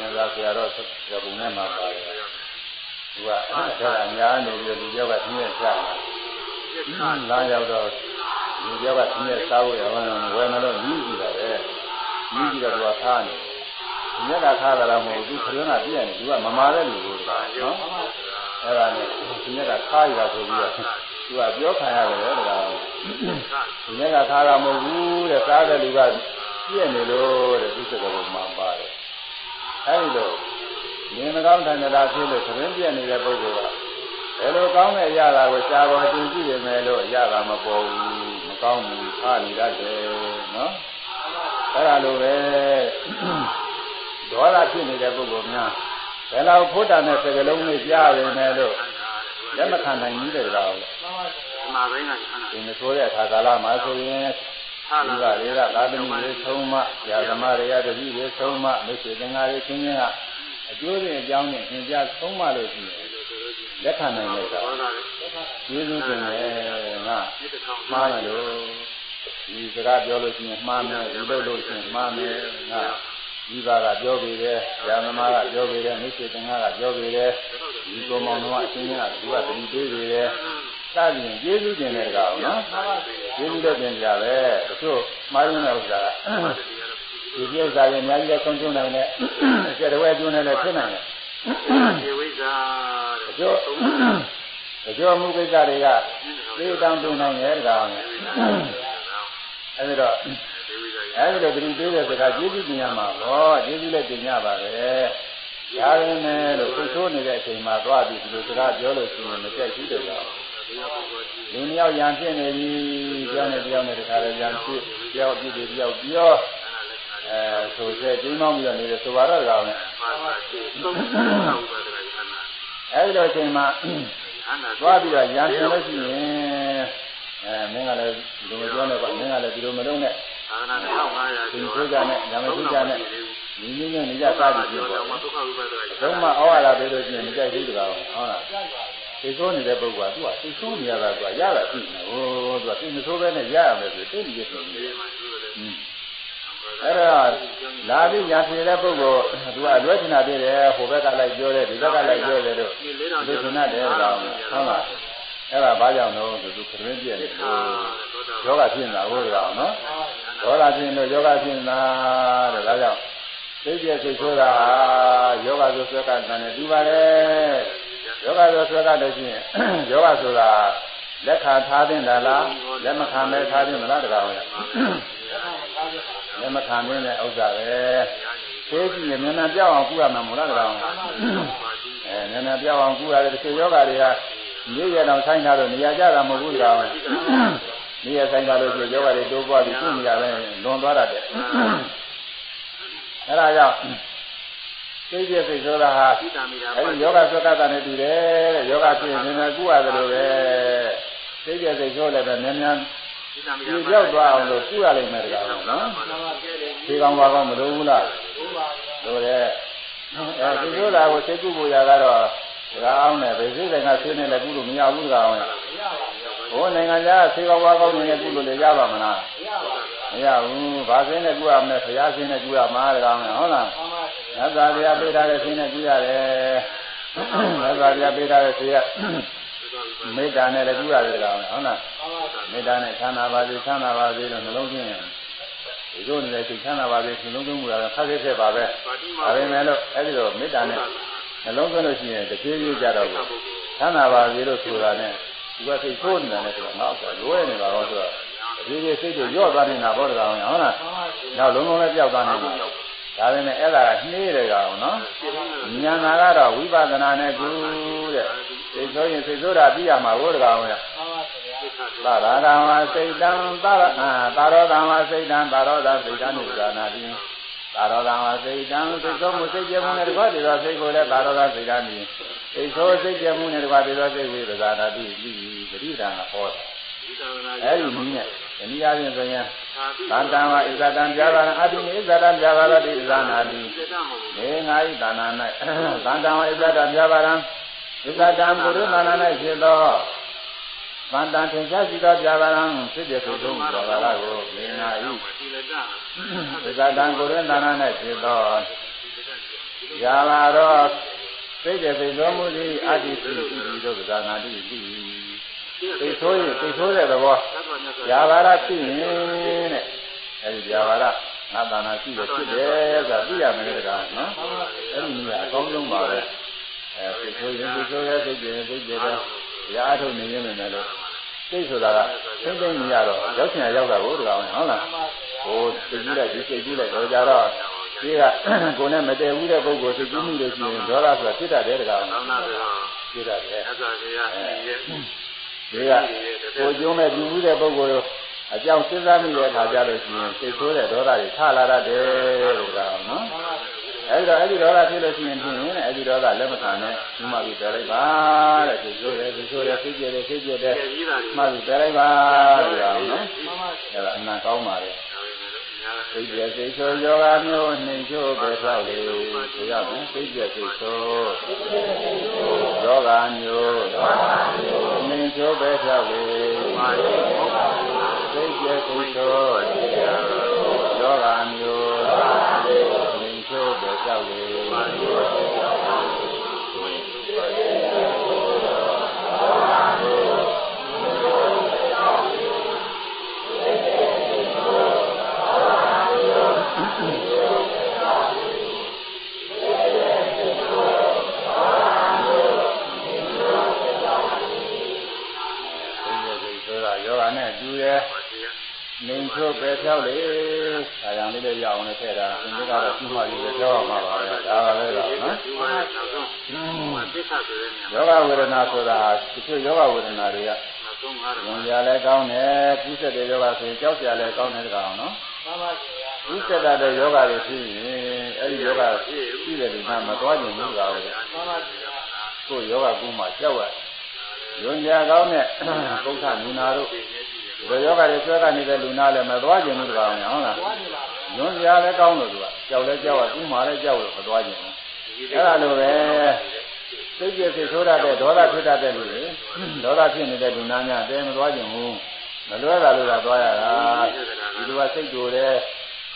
ငါကဆရာတော်ရပုံနဲ့မှာပါတယ်။သူကအဲ့ဒါညာနေပြီးဒီယောက်ကသင်ရဲ့ရှာ လာရောက်တော့ဒီယောက်ကသင်ရဲ့စားဖို့ရအောင်ဝယ်မလို့မြည်ကြည့်တာပဲ။မြည်ကြည့်တော့သူကထားနေ။ဒီမြက်ကထားတာတော့မဟုတ်ဘူးသူခရုံးကပြည့်နေသူကမမာတဲ့လူကိုနော်။အဲ့ဒါနဲ့ဒီမြက်ကထားရတာဆိုပြီးတော့သူကပြောခံရတယ်လေဒါကဒီနေ့ကခါတာမဟုတ်ဘူးတဲ့စားတဲ့လူကပြည့်နေလို့တဲ့သူစကားကိုမှပါတယ်အဲဒီလိုမြင်မကောင်းတဲ့တရားဖြစ်လို့သတင်းပြည့်နေတဲ့ပုဂ္ဂိုလ်က ဘယ်လိုကောင်းတဲ့အရာကိုရှားပေါ်တင်ကြည့်ရမယ်လို့အရာကမပေါ်ဘူးမကောင်းဘူးအားနေတတ်တယ်နော်အဲ့ဒါလိုပဲဒေါသဖြစ်နေတဲ့ပုဂ္ဂိုလ်များဘယ်လောက်ဖို့တာနဲ့စကလုံးလေးကြားရမယ်လို့လက်မခံနိုင်ဘူးတဲ့ကောင်မှာဘိန်းကခဏဒီမဆိုးတဲ့အခါကာလမှာဆိုရင်ဒီကလေးကသာသမီတွေဆုံးမယာသမတွေကတတိတွေဆုံးမမိတ်ဆွေသင်္ကာတွေချင်းချင်းကအကျိုးစဉ်အကြောင်းနဲ့သင်ကြားဆုံးမလို့ရှိရင် လက်ခံနိုင်တဲ့ကောင်ဘောသာလေကျေးဇူးတင်တယ်ငါဒီတစ်ထောင်မှားတယ်လို့ဒီစကားပြောလို့ရှိရင်မှားမယ်ဒီလိုလို့ရှိရင်မှားမယ်ငါဒီပါကပြောပြီးတယ်ယာသမကပြောပြီးတယ်မိတ်ဆွေသင်္ကာကပြောပြီးတယ်ဒီကောမောင်တော်ကအချင်းချင်းကသူကတတိပေးပြီးတယ်စသည်ဖြင့်ကျေးဇူးတင်တဲ့ကောင်နော်ကျေးဇူးလည်းတင်ကြပဲတချို့မှားရင်းတဲ့ဥစ္စာကဒီပြဥစ္စာတွေအများကြီးလည်းဆုံးရှုံးနိုင်တယ်အကျက်တော်ကျွန်းနဲ့လည်းဖြစ်နိုင်တယ်ဒီဝိဇ္ဇာတ ချို့တချို့မှုကိစ္စတွေကသိတောင်းတင်နိုင်တယ်ကောင်အဲဒီတော့ဒီဝိဇ္ဇာအဲဒီလိုတတိပေးတဲ့စကားကျေးဇူးတင်ရမှာပေါ့ကျေးဇူးလည်းတင်ကြပါပဲဒါရင်းနဲ့လို့သိဆိုးနေတဲ့အချိန်မှာသွားပြီးဒီလိုစကားပြောလို့ရှိရင်မကြိုက်ဘူးတဲ့ကောင်လူနှစ်ယောက်ရံဖြစ်နေပြီပြောနေပြောနေတခါလေရံဖြစ်ပြောပြည့်ပြည့်ပြောပြောအဲဆိုတဲ့ကျင်းမောင်းပြီးတော့နေတယ်ဆိုပါတော့ကောင်နဲ့ အဲဒီလိုအချိန်မှာအနာသွားပြီးတော့ရံဖြစ်လို့ရှိရင်အဲမင်းကလည်းဒီလိုပြောနေပါမင်းကလည်းဒီလိုမလုပ်နဲ့သာသနာ1500ဒီကျော်ဆိုကြနဲ့ညာမဆိုကြနဲ့ညီညီနဲ့နေကြစားပြီးပြောတော့ပါဒုက္ခဝိပါဒရာဘုံမဩဝါဒပေးလို့ရှိရင်မကြိုက်ဘူးတကားဟုတ်လားသိဆိုးနေတဲ့ပုဂ္ဂိုလ်ကသူကသိဆိုးနေရတာကရတာသိနေဟိုသူကသိမဆိုးပဲနဲ့ရရမယ်ဆိုသိနေရဆိုနေ အဲ့ဒါလာပြီးညာဖြေတဲ့ပုဂ္ဂိုလ်သူကအလွဲချင်တာပြည့်တယ်ဟိုဘက်ကလိုက်ပြောတယ်ဒီဘက်ကလိုက်ပြောတယ်တို့ဒီချင်တဲ့တကားဟုတ်လားအဲ့ဒါဘာကြောင့်လဲဆိုသူခရင်းပြည့်နေလို့ယောဂဖြစ်နေတာဟုတ်ကဲ့နော်ဒေါသဖြစ်လို့ယောဂဖြစ်နေတာတဲ့ဒါကြောင့်သိကျစိတ်ဆိုးတာယောဂဆိုဆွဲကတန်တယ်ဒီပါလေယောဂဆိုဆွဲကလို့ရှိရင်ယောဂဆိုတာလက်ခံထားတဲ့လားလက်မခံမဲထားတဲ့မလားတကားဟုတ်လ က်မခံတဲ့ဥစ္စာပဲသိကြည့်ရင်မြန်မြန်ပြောက်အောင်ကုရမှာမလားတကားဟုတ်အဲမြန်မြန်ပြောက်အောင်ကုရတယ်တချို့ယောဂတွေကနေ့ရက်တော့ဆိုင်ထားလို့နေရာကြတာမဟုတ်ဘူးတကားဟုတ်နေရာဆိုင်ထားလို့ရှိရင်ယောဂတွေတိုးပွားပြီးကုနေရပဲလွန်သွားတတ်တယ်အဲဒါကြောင့်သိကျစိတ်ဆိုတာဟာသီတာမိတာအဲဒီယောဂဆွက်ကတာနဲ့တူတယ်တဲ့ယောဂဖြစ်ရင်နည်းနည်းကုရတယ်လို့ပဲသိကျစိတ်ဆိုလည်းပဲနည်းနည်းသီတာမိ ဒီတာပြောက်သွားအောင်လို့ကုရလိမ့်မယ်တကားနော်ဒီကောင်ဘာကောင်မလိုဘူးလားလိုတယ်အဲဒီဆိုတာကိုသိကုဖို့ရကတော့ဒါအောင်နဲ့ဗေစိတ်ကဆင်းနေလည်းကုလို့မရဘူးတကားအောင်ဟိုနိုင်ငံခြားသေကောင်ဘာကောင်နေကုလို့လည်းရပါမလားမရဘူးဘာဆင်းနဲ့ကုရမလဲဘုရားဆင်းနဲ့ကုရမှာတကားအောင်ဟုတ်လားသစ္စာတရားပေးထားတဲ့ဆင်းနဲ့ကုရတယ်သစ္စာတရားပေးထားတဲ့ဆရာ မေတ္တာနဲ့လည်းကုရတယ်ကောင်ဟုတ်လားမေတ္တာနဲ့ချမ်းသာပါစေချမ်းသာပါစေလို့နှလုံးသွင်းရင်ဒီလိုနေတဲ့စိတ်ချမ်းသာပါစေနှလုံးသွင်းမှုကခက်ခဲခဲပါပဲပါတိမဒါပေမဲ့လို့အဲ့ဒီလိုမေတ္တာနဲ့နှလုံးသွင်းလို့ရှိရင်တဖြည်းဖြည်းကြတော့ချမ်းသာပါစေလို့ဆိုတာနဲ့ဒီကစိတ်ဆိုးနေတာနဲ့ဆိုတော့နောက်ဆိုလွဲနေပါတော့ဆိုတော့တဖြည်းဖြည်းစိတ်တွေညော့သွားနေတာဘောတကောင်ဟုတ်လားနောက်လုံးလုံးလည်းပြောက်သွားနေတာဒါပေမဲ့အဲ့ဒါကနှေးတယ်ကောင်နော်ဉာဏ်နာကတော့ဝိပဿနာနဲ့ကူတဲ့ သိဆိုရင်သိဆိုတာပြီးရမှာဘုရားကောင်ရသာရကံဝစိတ်တံသာရအာသာရောကံဝစိတ်တံသာရောသာစိတ်တံဥဒ္ဒါနာတိသာရောကံဝစိတ်တံသိဆိုမှုစိတ်ကြမှုနဲ့တကွတည်းသောစိတ်ကိုလည်းသာရောသာစိတ်တံဒီသိဆိုစိတ်ကြမှုနဲ့တကွတည်းသောစိတ်ဝိပဿနာတိပြီးပရိဒါနာဟောတာအဲ့ဒီနည်းနဲ့ဒီနည်းအားဖြင့်ဆိုရင်သံတံဝဣဇတံပြာပါရအတိနိဣဇတံပြာပါရတိဣဇာနာတိနေငါဤဒါနာ၌သံတံဝဣဇတံပြာပါ ရဣဇတံပုရိသနာ၌ဖြစ်သောသံတံထင်ရှားရှိသောပြာပါရံဖြစ်တဲ့သုသုံးပြာပါရကိုနေငါဤဣဇတံပုရိသနာ၌ဖြစ်သောပြာပါရောစိတ်တဲ့စိတ်တော်မူသည်အတ္တိရှိရှိသောဇာနာတိတိသိဆိုးရင်သိဆိုးတဲ့သဘောຢာဘာရဖြစ်ရင်တဲ့အဲဒီຢာဘာရငါတဏှာရှိတယ်ဖြစ်တယ်ဆိုတာသိရမယ်တကားနော်အဲ့ဒီနည်းကအကောင်းဆုံးပါပဲ အဲသိဆိုးရင်သိဆိုးရဲသိကြရင်သိကြတယ်ရာအထုတ်နေရင်လည်းလို့သိဆိုတာကသိသိနေရတော့ရောက်ချင်ရောက်တာကိုတကားဟုတ်လားဟိုသိကြည့်လိုက်ဒီသိကြည့်လိုက်တော့ကြတော့ဒီကကိုယ်နဲ့မတည့်ဘူးတဲ့ပုဂ္ဂိုလ်သိကြည့်မှုလို့ရှိရင်ဒေါသဆိုတာဖြစ်တတ်တယ်တကားဖြစ်တတ်တယ်အဲ့ဒါကရရဲ့ဒီကကိုကျုံးမဲ့ပြုမှုတဲ့ပုဂ္ဂိုလ်အကြောင်းစဉ်းစားမိတဲ့အခါကျလို့ရှိရင်စိတ်ဆိုးတဲ့ဒေါသတွေထလာတတ်တယ်လို့ပြောအောင်နော် အဲဒီတော့အဲဒီဒေါသဖြစ်လို့ရှိရင်ဖြင့်အဲဒီဒေါသလက်မခံနဲ့ဒီမှာပြီးပြလိုက်ပါတဲ့စိတ်ဆိုးတယ်စိတ်ဆိုးတယ်စိတ်ကြတယ်စိတ်ကြတယ်မှပြီးပြလိုက်ပါလို့ပြောအောင်နော်အဲဒါအနာကောင်းပါလေစိတ်ပြစိတ်ဆိုးယောဂမျိုးနှိမ်ချိုးပဲဆောက်လေဆိုရမယ်စိတ်ပြစိတ်ဆိုးယောဂမျိုးနှိမ်ချိုးပဲဆောက်လေစိတ်ပြစိတ်ဆိုး ချိုးပဲဆောက်လေနေချိုးပဲဖြောက်လေ ဒါကြောင့်လေးလေးရအောင်လည်းထည့်တာသင်္ကေတကတော့ရှိမှယူပဲဖြောက်အောင်ပါပါပဲဒါပါပဲတော့နော်ယောဂဝေဒနာဆိုတာတချို့ယောဂဝေဒနာတွေကဝင်ရလဲကောင်းတယ်ကုသတဲ့ယောဂဆိုရင်ကြောက်ကြလဲကောင်းတယ်တကောင်နော်မှန်ပါဗျာကုသတဲ့ယောဂတွေဖြစ်ရင်အဲဒီယောဂရှိတဲ့ဒီမှာမသွားခြင်းဘူးကောင်လေမှန်ပါဗျာကိုယောဂကုမှကြောက်ရယွန်ကြကောင်းတဲ့ပု္ပ္ပနူနာတို့ ဒီယောဂတွေဆွဲကနေတဲ့လူနာလည်းမသွားခြင်းဘူးတကောင်ညာဟုတ်လားညွန်စရာလည်းကောင်းလို့သူကကြောက်လည်းကြောက်ရသူ့မှာလည်းကြောက်လို့မသွားခြင်းဘူးအဲ့ဒါလိုပဲစိတ်ကြစိတ်ဆိုးရတဲ့ဒေါသဖြစ်တတ်တဲ့လူတွေဒေါသဖြစ်နေတဲ့လူနာများတဲမသွားခြင်းဘူးမလွဲတာလို့သာသွားရတာဒီလိုကစိတ်တူတယ်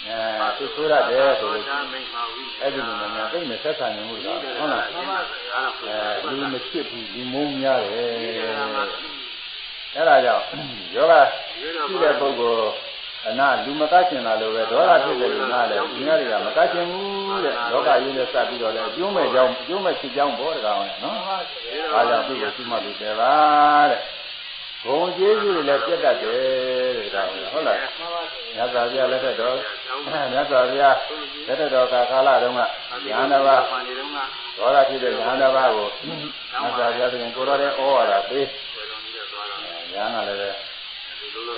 အဲစိတ်ဆိုးရတယ်ဆိုလို့အဲ့ဒီလိုများသိနေဆက်ဆံနေမှုကဟုတ်လားအဲလူမဖြစ်ဘူးလူမုန်းများတယ် အဲ့ဒါကြောင့်ယောဂရှိတဲ့ပုဂ္ဂိုလ်အနာလူမကချင်တာလို့ပဲဒေါသဖြစ်တဲ့လူနာလည်းသူများတွေကမကချင်ဘူးတဲ့လောကရင်းနဲ့စပ်ပြီးတော့လည်းကျိုးမဲ့ကြောင်းကျိုးမဲ့ဖြစ်ကြောင်းဘောတကောင်နဲ့နော်အားကြောင့်သူ့ကိုသူ့မှသူတယ်ပါတဲ့ဘုံကျေးဇူးတွေလည်းပြတ်တတ်တယ်တဲ့ဒါဟုတ်လားမြတ်စွာဘုရားလက်ထက်တော်မြတ်စွာဘုရားလက်ထက်တော်ကာလတုန်းကညာနာဘာဒေါသဖြစ်တဲ့ညာနာဘာကိုမြတ်စွာဘုရားတင်ကိုရောတဲ့ဩဝါဒပေး ညာကလည်းပဲ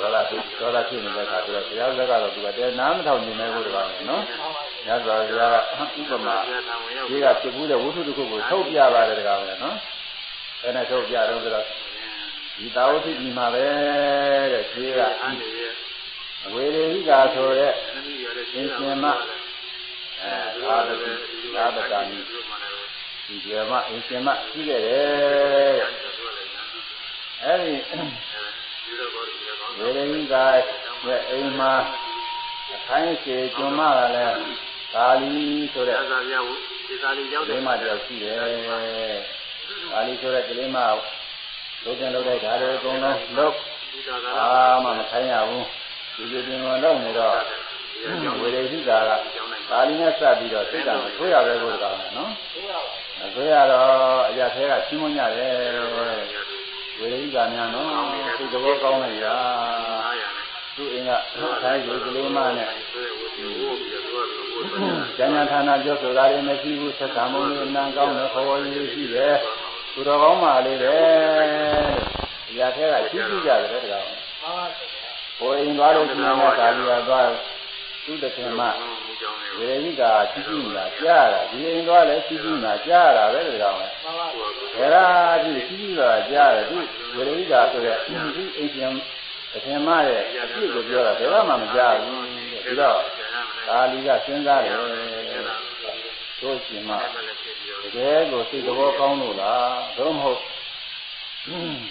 ဒေါသဖြစ်ဒေါသဖြစ်နေတဲ့အခါကျတော့ဘုရားလက်ကတော့သူကတဲနားမထောင်နေနိုင်ဘူးတကားနော်ညဇောဘုရားကဥပမာဒီကဖြစ်ဘူးတဲ့ဝိသုတစ်ခုကိုထုတ်ပြပါတယ်တကားပဲနော်အဲနဲ့ထုတ်ပြတော့ဆိုတော့ဒီတာဝတိဒီမှာပဲတဲ့ခြေကဝေရေဟိကာဆိုတဲ့အင်ရှင်မအဲသာတတိသာတတာမိဒီကျေမအင်ရှင်မရှိခဲ့တယ် အဲဒီဝေရင်းကရဲ့အိမ်မှာအခိုင်းစေကျွမ်းမကလည်းကာလီဆိုတဲ့သာဗျာဝဒီသာလီရောက်တယ်မှာတယောက်ရှိတယ်ကာလီဆိုတဲ့ကလေးမလုံးပြန်လုံးလိုက်ဓာတ်တွေအကုန်လုံးလုံးအာမှမခိုင်းရဘူးဒီလိုပြင်ဝင်တော့နေတော့ဝေရင်းကကာလီနဲ့စပ်ပြီးတော့စိတ်ကမဆွေးရပဲကိုတကောင်နော်မဆွေးရတော့အရာသေးကချင်းမွညတယ် ဝေရိကများနော်စိတ်တော်ကောင်းလိုက်ရသူ့အိမ်ကထိုင်းကြီးကလေးမနဲ့ကျန်ကျန်ဌာနပြောဆိုတာတွေမရှိဘူးသက်သာမုန်းလေးအနံကောင်းတဲ့ခေါ်ဝေါ်ကြီးရှိတယ်သူတော်ကောင်းပါလေတဲ့။ရာထဲကရှိရှိကြတယ်တရား။ဟိုအိမ်သွားလို့ရှိရင်ကာလီယာသွား သူ့တခင်မဝေရိကရှိရှိနေတာကြားတာဒီအိမ်သွားလည်းရှိရှိနေတာကြားတာပဲတရား။ဘယ်ရာဒီရှိရှိတာကြားတယ်သူဝေရိကဆိုတဲ့ဒီအိမ်ပြန်တခင်မရဲ့အပြစ်ကိုပြောတာဘယ်တော့မှမကြားဘူးတဲ့ပြီးတော့ကာလီကစဉ်းစားတယ်တို့ရှင်မတကယ်ကိုစိတ်တော်ကောင်းလို့လားတော့မဟုတ်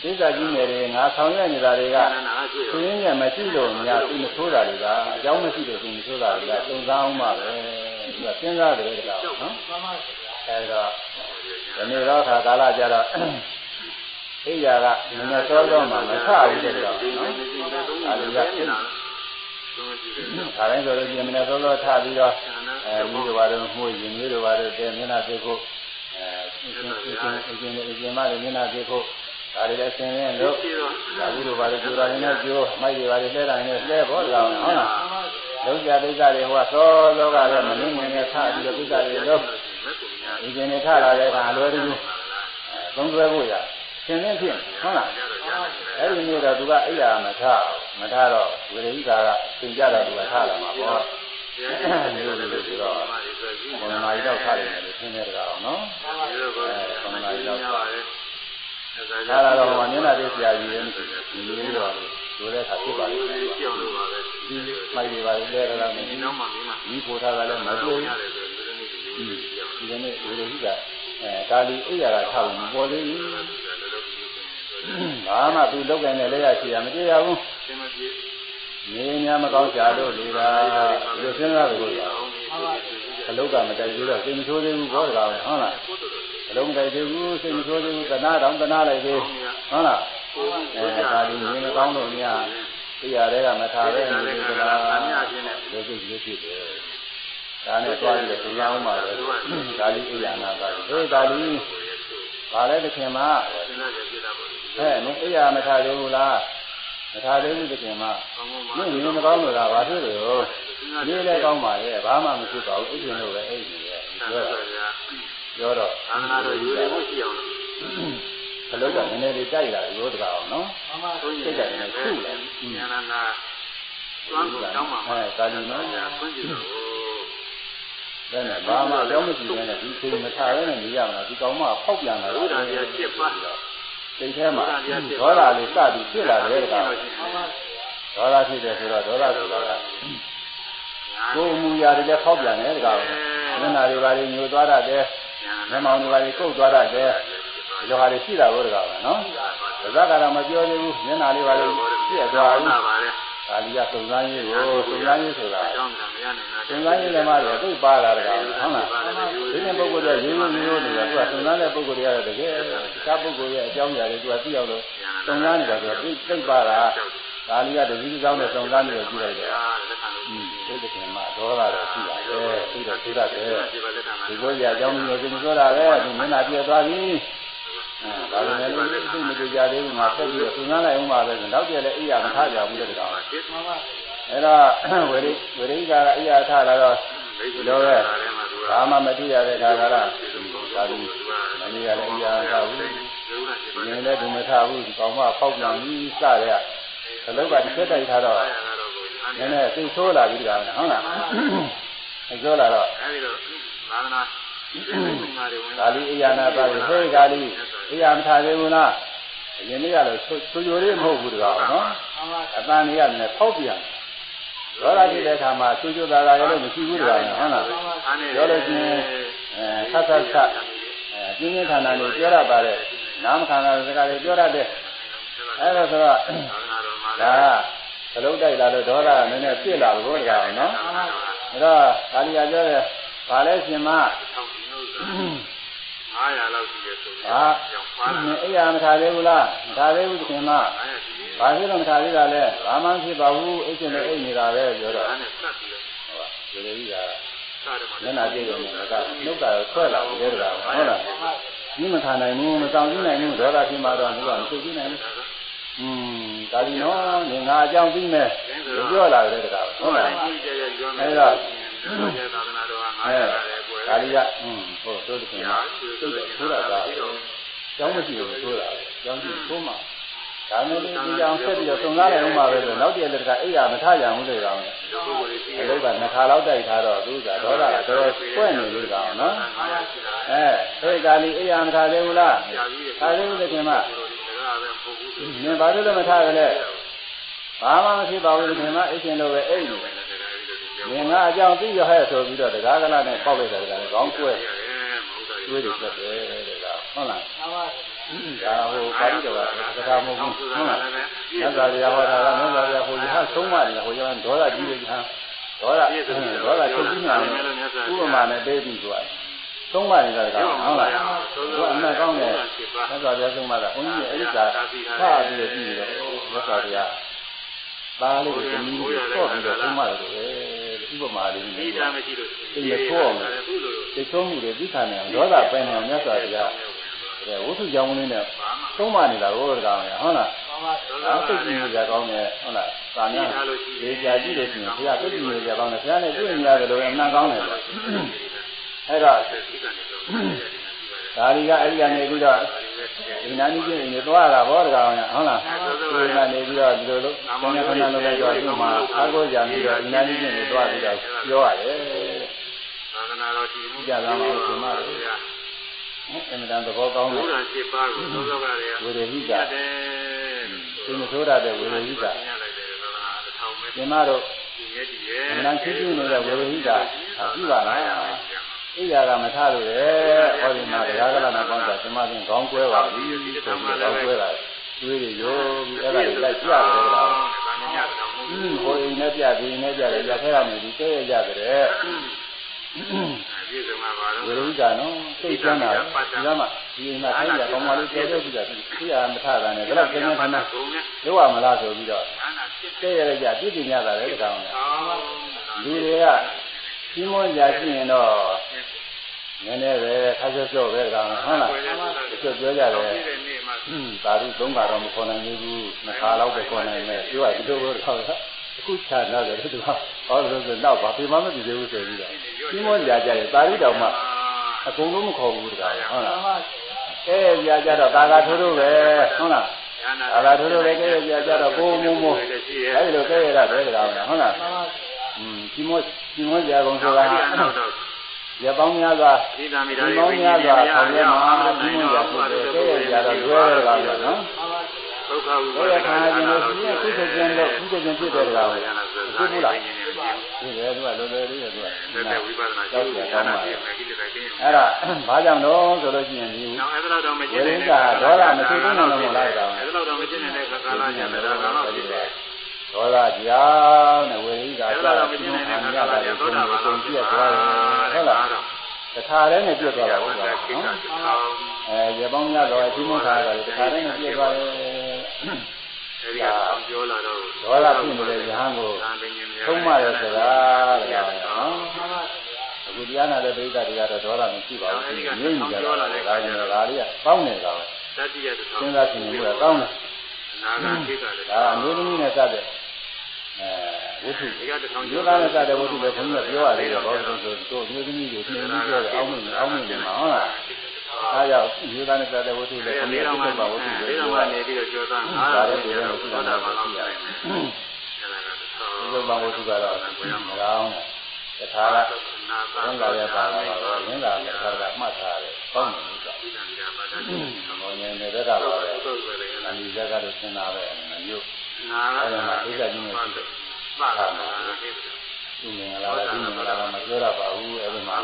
သိစ္စာကြီးနယ်တွေငါဆောင်ရွက်နေတာတွေကသူရင်းရမရှိလို့များသူမဆိုးတာတွေကအကြောင်းမရှိလို့သူမဆိုးတာတွေကသုံးစားအောင်ပါပဲသူကစဉ်းစားတယ်ကောင်နော်အဲဒါဒီနေ့တော့ခါကာလကြတော့အိယာကနည်းနည်းစောစောမှမဆဘူးတဲ့ကောင်နော်အဲဒီကခါတိုင်းဆိုလို့ပြင်မနေသောသောထပြီးတော့အဲဒီလိုပါတော့မှုရင်မျိုးလိုပါတော့တဲမျက်နှာသိဖို့အဲအရှင်အရှင်အရှင်အရှင်မလည်းမျက်နှာသိဖို့ ဒါတွေလည်းဆင်းရဲလို့ဒါဘူးလိုပါတော့ကြိုးတော်ရင်လည်းကြိုးမိုက်တွေပါလေလဲတိုင်းလည်းလဲဖို့လောင်းဟုတ်လားလုံးကြပိစ္ဆတွေဟောသောသောကလည်းမနှင်းငင်နဲ့ထပြီးတော့ပိစ္ဆတွေလို့ဒီကျင်နေထလာတဲ့အခါလွယ်တူသုံးသွဲဖို့ရဆင်းရဲဖြစ်ဟုတ်လားအဲ့ဒီမျိုးတော့သူကအိယာမထမထတော့ဝိရိယကသင်ကြတော့သူကထလာမှာပေါ့မျိုးလိုဆိုတော့ဘုံနာရီတော့ထားတယ်လို့သင်တဲ့ကောင်နော်အဲဘုံနာရီတော့ ထားလာတော့မျက်နှာသေးဆရာကြီးလည်းမရှိဘူးဒီလိုတော့လိုတဲ့အခါဖြစ်ပါလိမ့်မယ်ဒီမိုက်တွေပါလေလဲရတာမရှိဘူးဒီပို့ထားတာလည်းမတွေ့ဘူးဒီကနေ့ဝိရိယကအဲကာလီအိယာကထားလို့မပေါ်သေးဘူးဘာမှသူလောက်ကင်နဲ့လက်ရရှိတာမတွေ့ရဘူးနေများမကောင်းကြလို့လေတာဒီလိုစဉ်းစားလို့ရအလုတ်ကမတိုက်သေးတော့စိတ်မဆိုးသေးဘူးဘောတကားဟုတ်လား အလုံးမတိုက်သေးဘူးစိတ်မဆိုးသေးဘူးတနာတောင်တနာလိုက်သေးဟုတ်လားအဲဒါဒီနေမကောင်းလို့များတရားတွေကမထားပဲနေကြတာဒီစိတ်ကြီးဖြစ်တယ်ဒါနဲ့တွားပြီးတရားအောင်ပါပဲဒါလေးအိယာနာပါဟေးဒါလေးပါလဲတခင်မဟဲ့မင်းအိယာမထားသေးဘူးလားမထားသေးဘူးတခင်မမင်းနေမကောင်းလို့လားဘာဖြစ်လို့နေလည်းကောင်းပါရဲ့ဘာမှမဖြစ်ပါဘူးအိပ်ရင်လို့ပဲအိပ်နေရဲ့ပြောတော့ ပြောတော့အာနာတော်ယူရဖို့ရှိအောင်ဘလို့ကနည်းနည်းလေးကြိုက်လာရောတကားအောင်နော်စိတ်ကလည်းခုလာဉာဏနာသွမ်းကိုတောင်းပါအဲကာလီနော်ခွင့်ပြုတယ်ဒါနဲ့ဘာမှကြောင်းမရှိဘဲနဲ့ဒီချိန်မထားရနဲ့နေရမှာဒီကောင်မဖောက်ပြန်လာတာဘုရားပြည့်ပါစိတ်ထဲမှာဒေါသလေးစပြီးဖြစ်လာတယ်တကားဒေါသဖြစ်တယ်ဆိုတော့ဒေါသဆိုတာကကိုယ်မူရာတွေလည်းဖောက်ပြန်တယ်တကားမျက်နှာတွေပါလေညိုသွားတတ်တယ် မျက်မှောင်တွေပါလေကုတ်သွားတတ်တယ်ဒီလိုဟာတွေရှိတာဘုရားကနော်ဒါကလည်းမပြောသေးဘူးမျက်နှာလေးပါလေပြည့်သွားဘူးဒါလီကစုံစမ်းရေးကိုစုံစမ်းရေးဆိုတာစုံစမ်းရေးလည်းမရတယ်သိပါလာတယ်ကောင်ဟုတ်လားဒီနေ့ပုဂ္ဂိုလ်တွေရိုးရိုးရိုးနေတာသူကစုံစမ်းတဲ့ပုဂ္ဂိုလ်တွေကတော့တကယ်တခြားပုဂ္ဂိုလ်ရဲ့အကြောင်းအရာတွေသူကသိအောင်လို့စုံစမ်းနေတာဆိုတော့သိသိပါတာ ဒါလီကတတိကောင်းတဲ့စုံစမ်းနေကြည့်လိုက်တယ်อืมသိတဲ့ခင်မှာဒေါသတော့ရှိပါတယ်သိတော့သိရတယ်ဒီလိုရအကြောင်းမျိုးကိုပြောတာပဲဒီမျက်နှာပြည့်သွားပြီအဲဒါလည်းလည်းသိမကြကြသေးဘူးငါဆက်ပြီးတော့စုံစမ်းလိုက်အောင်ပါပဲနောက်ကျလည်းအိယာမထားကြဘူးတဲ့ကောင်အဲ့တော့ဝေရိဝေရိကကအိယာထားလာတော့လောပဲဘာမှမတွေ့ရတဲ့ခါကလာသာဒီမနေရတဲ့အိယာထားဘူးဒီလည်းဒီမထားဘူးဒီကောင်မဖောက်ပြန်ပြီးစတဲ့ ဘလောက်ကတစ်ချက်တိုက်ထားတော့နည်းနည်းသိဆိုးလာပြီကောင်ဟုတ်လားသိဆိုးလာတော့အဲဒီတော့သာသနာကာလီအိယာနာပါပြီဟေးကာလီအိယာမထားသေးဘူးလားအရင်နေ့ကလည်းဆိုကြိုလေးမဟုတ်ဘူးတကားနော်အတန်ကြီးကလည်းဖောက်ပြန်ဒေါသဖြစ်တဲ့အခါမှာဆိုကြိုသာသာရလို့မရှိဘူးတကားဟုတ်လားပြောလို့ချင်းအဲဆက်ဆက်ဆက်အဲပြင်းပြင်းထန်ထန်လေးပြောရပါတယ်နာမခံတာစကားလေးပြောရတဲ့အဲဒါဆိုတော့ ဒါကသလုံးတိုက်လာလို့ဒေါသကနည်းနည်းဖြစ်လာလို့တကားနော်အဲတော့ကာလီယာပြောတယ်ဘာလဲရှင်မ900လောက်ရှိတယ်ဆိုရင်ကြောင့်ပါအဲ့ရမထားသေးဘူးလားမထားသေးဘူးရှင်မဘာဖြစ်လို့မထားသေးတာလဲဘာမှဖြစ်ပါဘူးအိတ်ရှင်နဲ့အိတ်နေတာပဲပြောတော့ဟုတ်ပါဒီလိုကြီးကမျက်နှာကြည့်ရုံနဲ့ကနှုတ်ကတော့ဆွဲလာတယ်တဲ့ကောင်ဟုတ်လားဒီမခံနိုင်ဘူးမဆောင်ကြည့်နိုင်ဘူးဒေါသဖြစ်မှတော့သူကမသိကြည့်နိုင်ဘူးอืม ဒါဒီနော်နေငါအကြောင်းပြီးမယ်ပြောလာတယ်တကားဟုတ်လားကြီးကြရဲ့ပြောမယ်အဲ့တော့ရဲ့သာသနာတော်ကအဲ900ရတယ်ကွယ်ဒါဒီကอืมဟိုတို့တယ်မှာသိတယ်ဆိုတာကကျောင်းမရှိဘူးဆိုတာကျောင်းရှိသုံးမှာဒါနဲ့ဒီကြောင်ဆက်ပြီးတော့သုံးကားလိုက်အောင်ပါပဲဆိုနောက်တည့်လည်းတကအိယာမထကြဘူးလေကောင်အလုတ်ကနှစ်ခါလောက်တိုက်ထားတော့သူကဒေါသကတော်ဆွဲနေလို့ကောင်နော်အဲခေကာလီအိယာမထသေးဘူးလားခါသေးဘူးတဲ့ခင်မ နင်ဘာလို့လဲမထကြလဲဘာမှမဖြစ်ပါဘူးခင်မအိတ်ရှင်လို့ပဲအိတ်နေနင်ကအကြောင်းသိရဟဲ့ဆိုပြီးတော့တရားကလာနဲ့ပေါက်လိုက်တယ်ကလည်းကောင်းကွဲတွေးတယ်ဆက်တယ်တဲ့ကဟုတ်လားဒါဟိုပါဠိတော်ကတရားမဟုတ်ဘူးဟုတ်လားမြတ်စွာဘုရားဟောတာကမြတ်စွာဘုရားဟိုရဟဆုံးမတယ်ဟိုရဟဒေါသကြီးတယ်ဟာဒေါသဒေါသချုပ်ပြီးမှဥပမာနဲ့ပေးပြီးသွား သုံးပါးနေတာကဟုတ်လားသူကအမှန်ကောင်းတယ်မြတ်စွာဘုရားသုံးပါးတာဘုန်းကြီးအဲ့ဒီကဖားပြီးတော့ပြီးတော့မြတ်စွာဘုရားပါလေးကိုသမီးကိုဆော့ပြီးတော့သုံးပါးတယ်ဥပမာလေးဒီနဲ့တာမရှိလို့သိရထိုးအောင်သိဆုံးမှုတွေသိခါနေအောင်ဒေါသပယ်နေအောင်မြတ်စွာဘုရားအဲဝိသုကြောင့်လေးနဲ့သုံးပါးနေတာကိုတကောင်ရဟုတ်လားအဲ့သိကြည့်ကြကောင်းတယ်ဟုတ်လား။သာမန်ဒီကြာကြည့်လို့ရှိရင်ဘုရားသိကြည့်ကြကောင်းတယ်။ဘုရားနဲ့တွေ့နေရတယ်လို့အမှန်ကောင်းတယ်ဗျ။ အဲ့တော့ဒါဒီကအဲ့ဒီကနေပြီးတော့ဒီနာနီချင်းနေသွားတာဘောတကောင်ရဟုတ်လား။ဒီကနေပြီးတော့ဒီလိုလို့ခဏခဏလုပ်လိုက်တော့ဒီမှာအားကိုးကြပြီးတော့ဒီနာနီချင်းနေသွားပြီးတော့ပြောရတယ်သာသနာတော်ဒီမှု။ကြာလာမှဒီမှာအမှန်တန်သဘောကောင်းဘုတယ်ရားရှိပါကိုသောသောကတွေကဝေရဟိတတယ်ဒီမဆိုးရတဲ့ဝေရဟိတညလိုက်တယ်သာသနာတစ်ထောင်ပဲဒီမှာတော့ဒီရဲ့ဒီရဲ့အမှန်ချင်းချင်းနေတဲ့ဝေရဟိတပြပါလား အိယာကမထလို့လေဟောဒီမှာတရားကလနာပေါင်းတာသမားချင်းခေါင်းကွဲပါပြီဆိုပြီးခေါင်းကွဲတာတွေးရရောပြီးအဲ့ဒါတွေလိုက်ကြရတယ်ကွာဗာမညတောင်မှုอืมဟိုအိမ်နဲ့ပြဒီနဲ့ပြတယ်ရခဲရနေပြီးတဲရကြတယ်ပြည့်စုံမှာပါတော့ဝေရဟိတနော်စိတ်ချမ်းသာဒီကမှဒီအိမ်မှာထိုင်ရကောင်းပါလို့တဲတဲ့ပြတာဒီဟာမထတာနဲ့ဘယ်တော့ကျင်းနေခဏဘုံနဲ့လောက်ရမလားဆိုပြီးတော့အာနာဖြစ်တဲရကြပြည့်တင်ရတာလေတကောင်လေအောင်လူတွေက ကြီးမွန်ကြရှိရင်တော့နည်းနည်းပဲခါချက်ချက်ပဲကောင်ဟုတ်လားချက်ပြောကြတယ်ဒီနေ့မှာသာဓုသုံးပါတော့မခေါ်နိုင်ဘူးနှစ်ခါလောက်ပဲခေါ်နိုင်မယ်ပြောရဒီလိုလိုတော့အခုချာတော့တယ်သူကဟောလို့ဆိုတော့ဘာပြမမသိသေးဘူးဆိုပြီးတော့ကြီးမွန်ကြကြတယ်သာဓုတောင်မှအကုန်လုံးမခေါ်ဘူးတကားဟုတ်လားအဲကြကြတော့ကာကထိုးထိုးပဲဟုတ်လားအာနာကာကထိုးထိုးပဲကဲကြကြတော့ကိုမုံမုံအဲဒီလိုကဲရတာပဲတကားဟုတ်လား อืมကြီးမွန်ကြီးမွန်ကြကုန်ဆိုတာရပောင်းများစွာဒီသာမိဒီသားမောင်းများစွာဆောင်ရမှာဒီမောင်းရဖြစ်တယ်တဲ့ရတော့လွဲရတာပဲနော်ဒုက္ခဝိဘယ်ခါကျင်လို့ရှိရင်ကုသခြင်းလို့ကုသခြင်းဖြစ်တယ်ကောင်ဖြစ်ဘူးလားဒီလေသူကလောလောလေးရသူကတဲ့ဝိပဿနာရှိတယ်ဉာဏ်ပြည့်မယ်ကိလေသာကင်းအဲ့ဒါဘာကြောင့်တော့ဆိုလို့ရှိရင်ဒီနောက်အဲ့ဒါတော့မကျဝိင့်ရိနေကဒေါသမသိသေးဘူးလို့မလားကောင်အဲ့ဒါတော့မကျင့်နေတဲ့ကာလကျန်တယ်ဒါကတော့ဖြစ်တယ် ဒေါသကြောင့်နဲ့ဝိရိကအဲ့စဒါတာတော့မပြကျင့်င်းနေတဲ့ထန်ကာရလတာကျကိုန်သုံးတော့တာပါပြီးပြည့်သွားတယ်ဟုတ်လားတခါတည်းနဲ့ပြည့်သွားတာဟုတ်လားနော်အဲရပောင်းများတော့အချင်းမခါရတယ်တခါတည်းနဲ့ပြည့်သွားတယ်အဲဒီကတော့ပြောလာတော့ဒေါသဖြစ်နေတဲ့ယဟန်ကိုသုံးမရစကားတဲ့ကောင်နော်အခုတရားနာတဲ့ပိဋကတွေကတော့ဒေါသမရှိပါဘူးငြိမ့်နေကြတာဒါကြောင့်ဒါလေးကကောင်းတယ်ကောင်တတိယတစ်စဉ်းစားကြည့်နေလို့ကောင်းတယ်နာဂခိကလည်းဒါအမျိုးသမီးနဲ့စတဲ့ အဲဝိသုဒီကတစ်ထောင်ယောဂနဲ့စတဲ့ဝိသုလည်းဘုန်းကြီးကပြောရတယ်တော့ဘာလို့ဆိုတော့အမျိုးသမီးတွေနှင်းပြီးပြောတယ်အောင်းမင်းအောင်းမင်းတွေမှာဟုတ်လားအဲကြောင့်ယောဂနဲ့စတဲ့ဝိသုလည်းဘုန်းကြီးကပြောပါဝိသုလည်းလေးပြောတော်တယ်ကနေပြီးတော့ကြောသားငါးဒါရာလည်းပြီးပြောတော့လို့သောသာတာပါပန်လို့လောက်ရရှိတတယ်ယ်ဒီလိုပါဝိသုကတော့ကောင်းတယ်တခါကနာသာဝင်းလာရပါတော့ဝင်းလာတဲ့ခါကမှတ်ထားတယ်ကောင်းတယ်လို့ဆိုဒီတန်ကြပါတာဒီမောင်ငယ်နေတဲ့ကပါပဲတော့ဆိုရတယ်အနိစ္စကတော့သင်တာပဲမျိုး နာရအဲ့ဒါမှဒိဋ္ဌာကြီးနဲ့ရှိတယ်ပါတာဖြစ်တယ်သူမင်္ဂလာလားသူမင်္ဂလာလားမပြောရပါဘူးအဲ့ဒီမှာ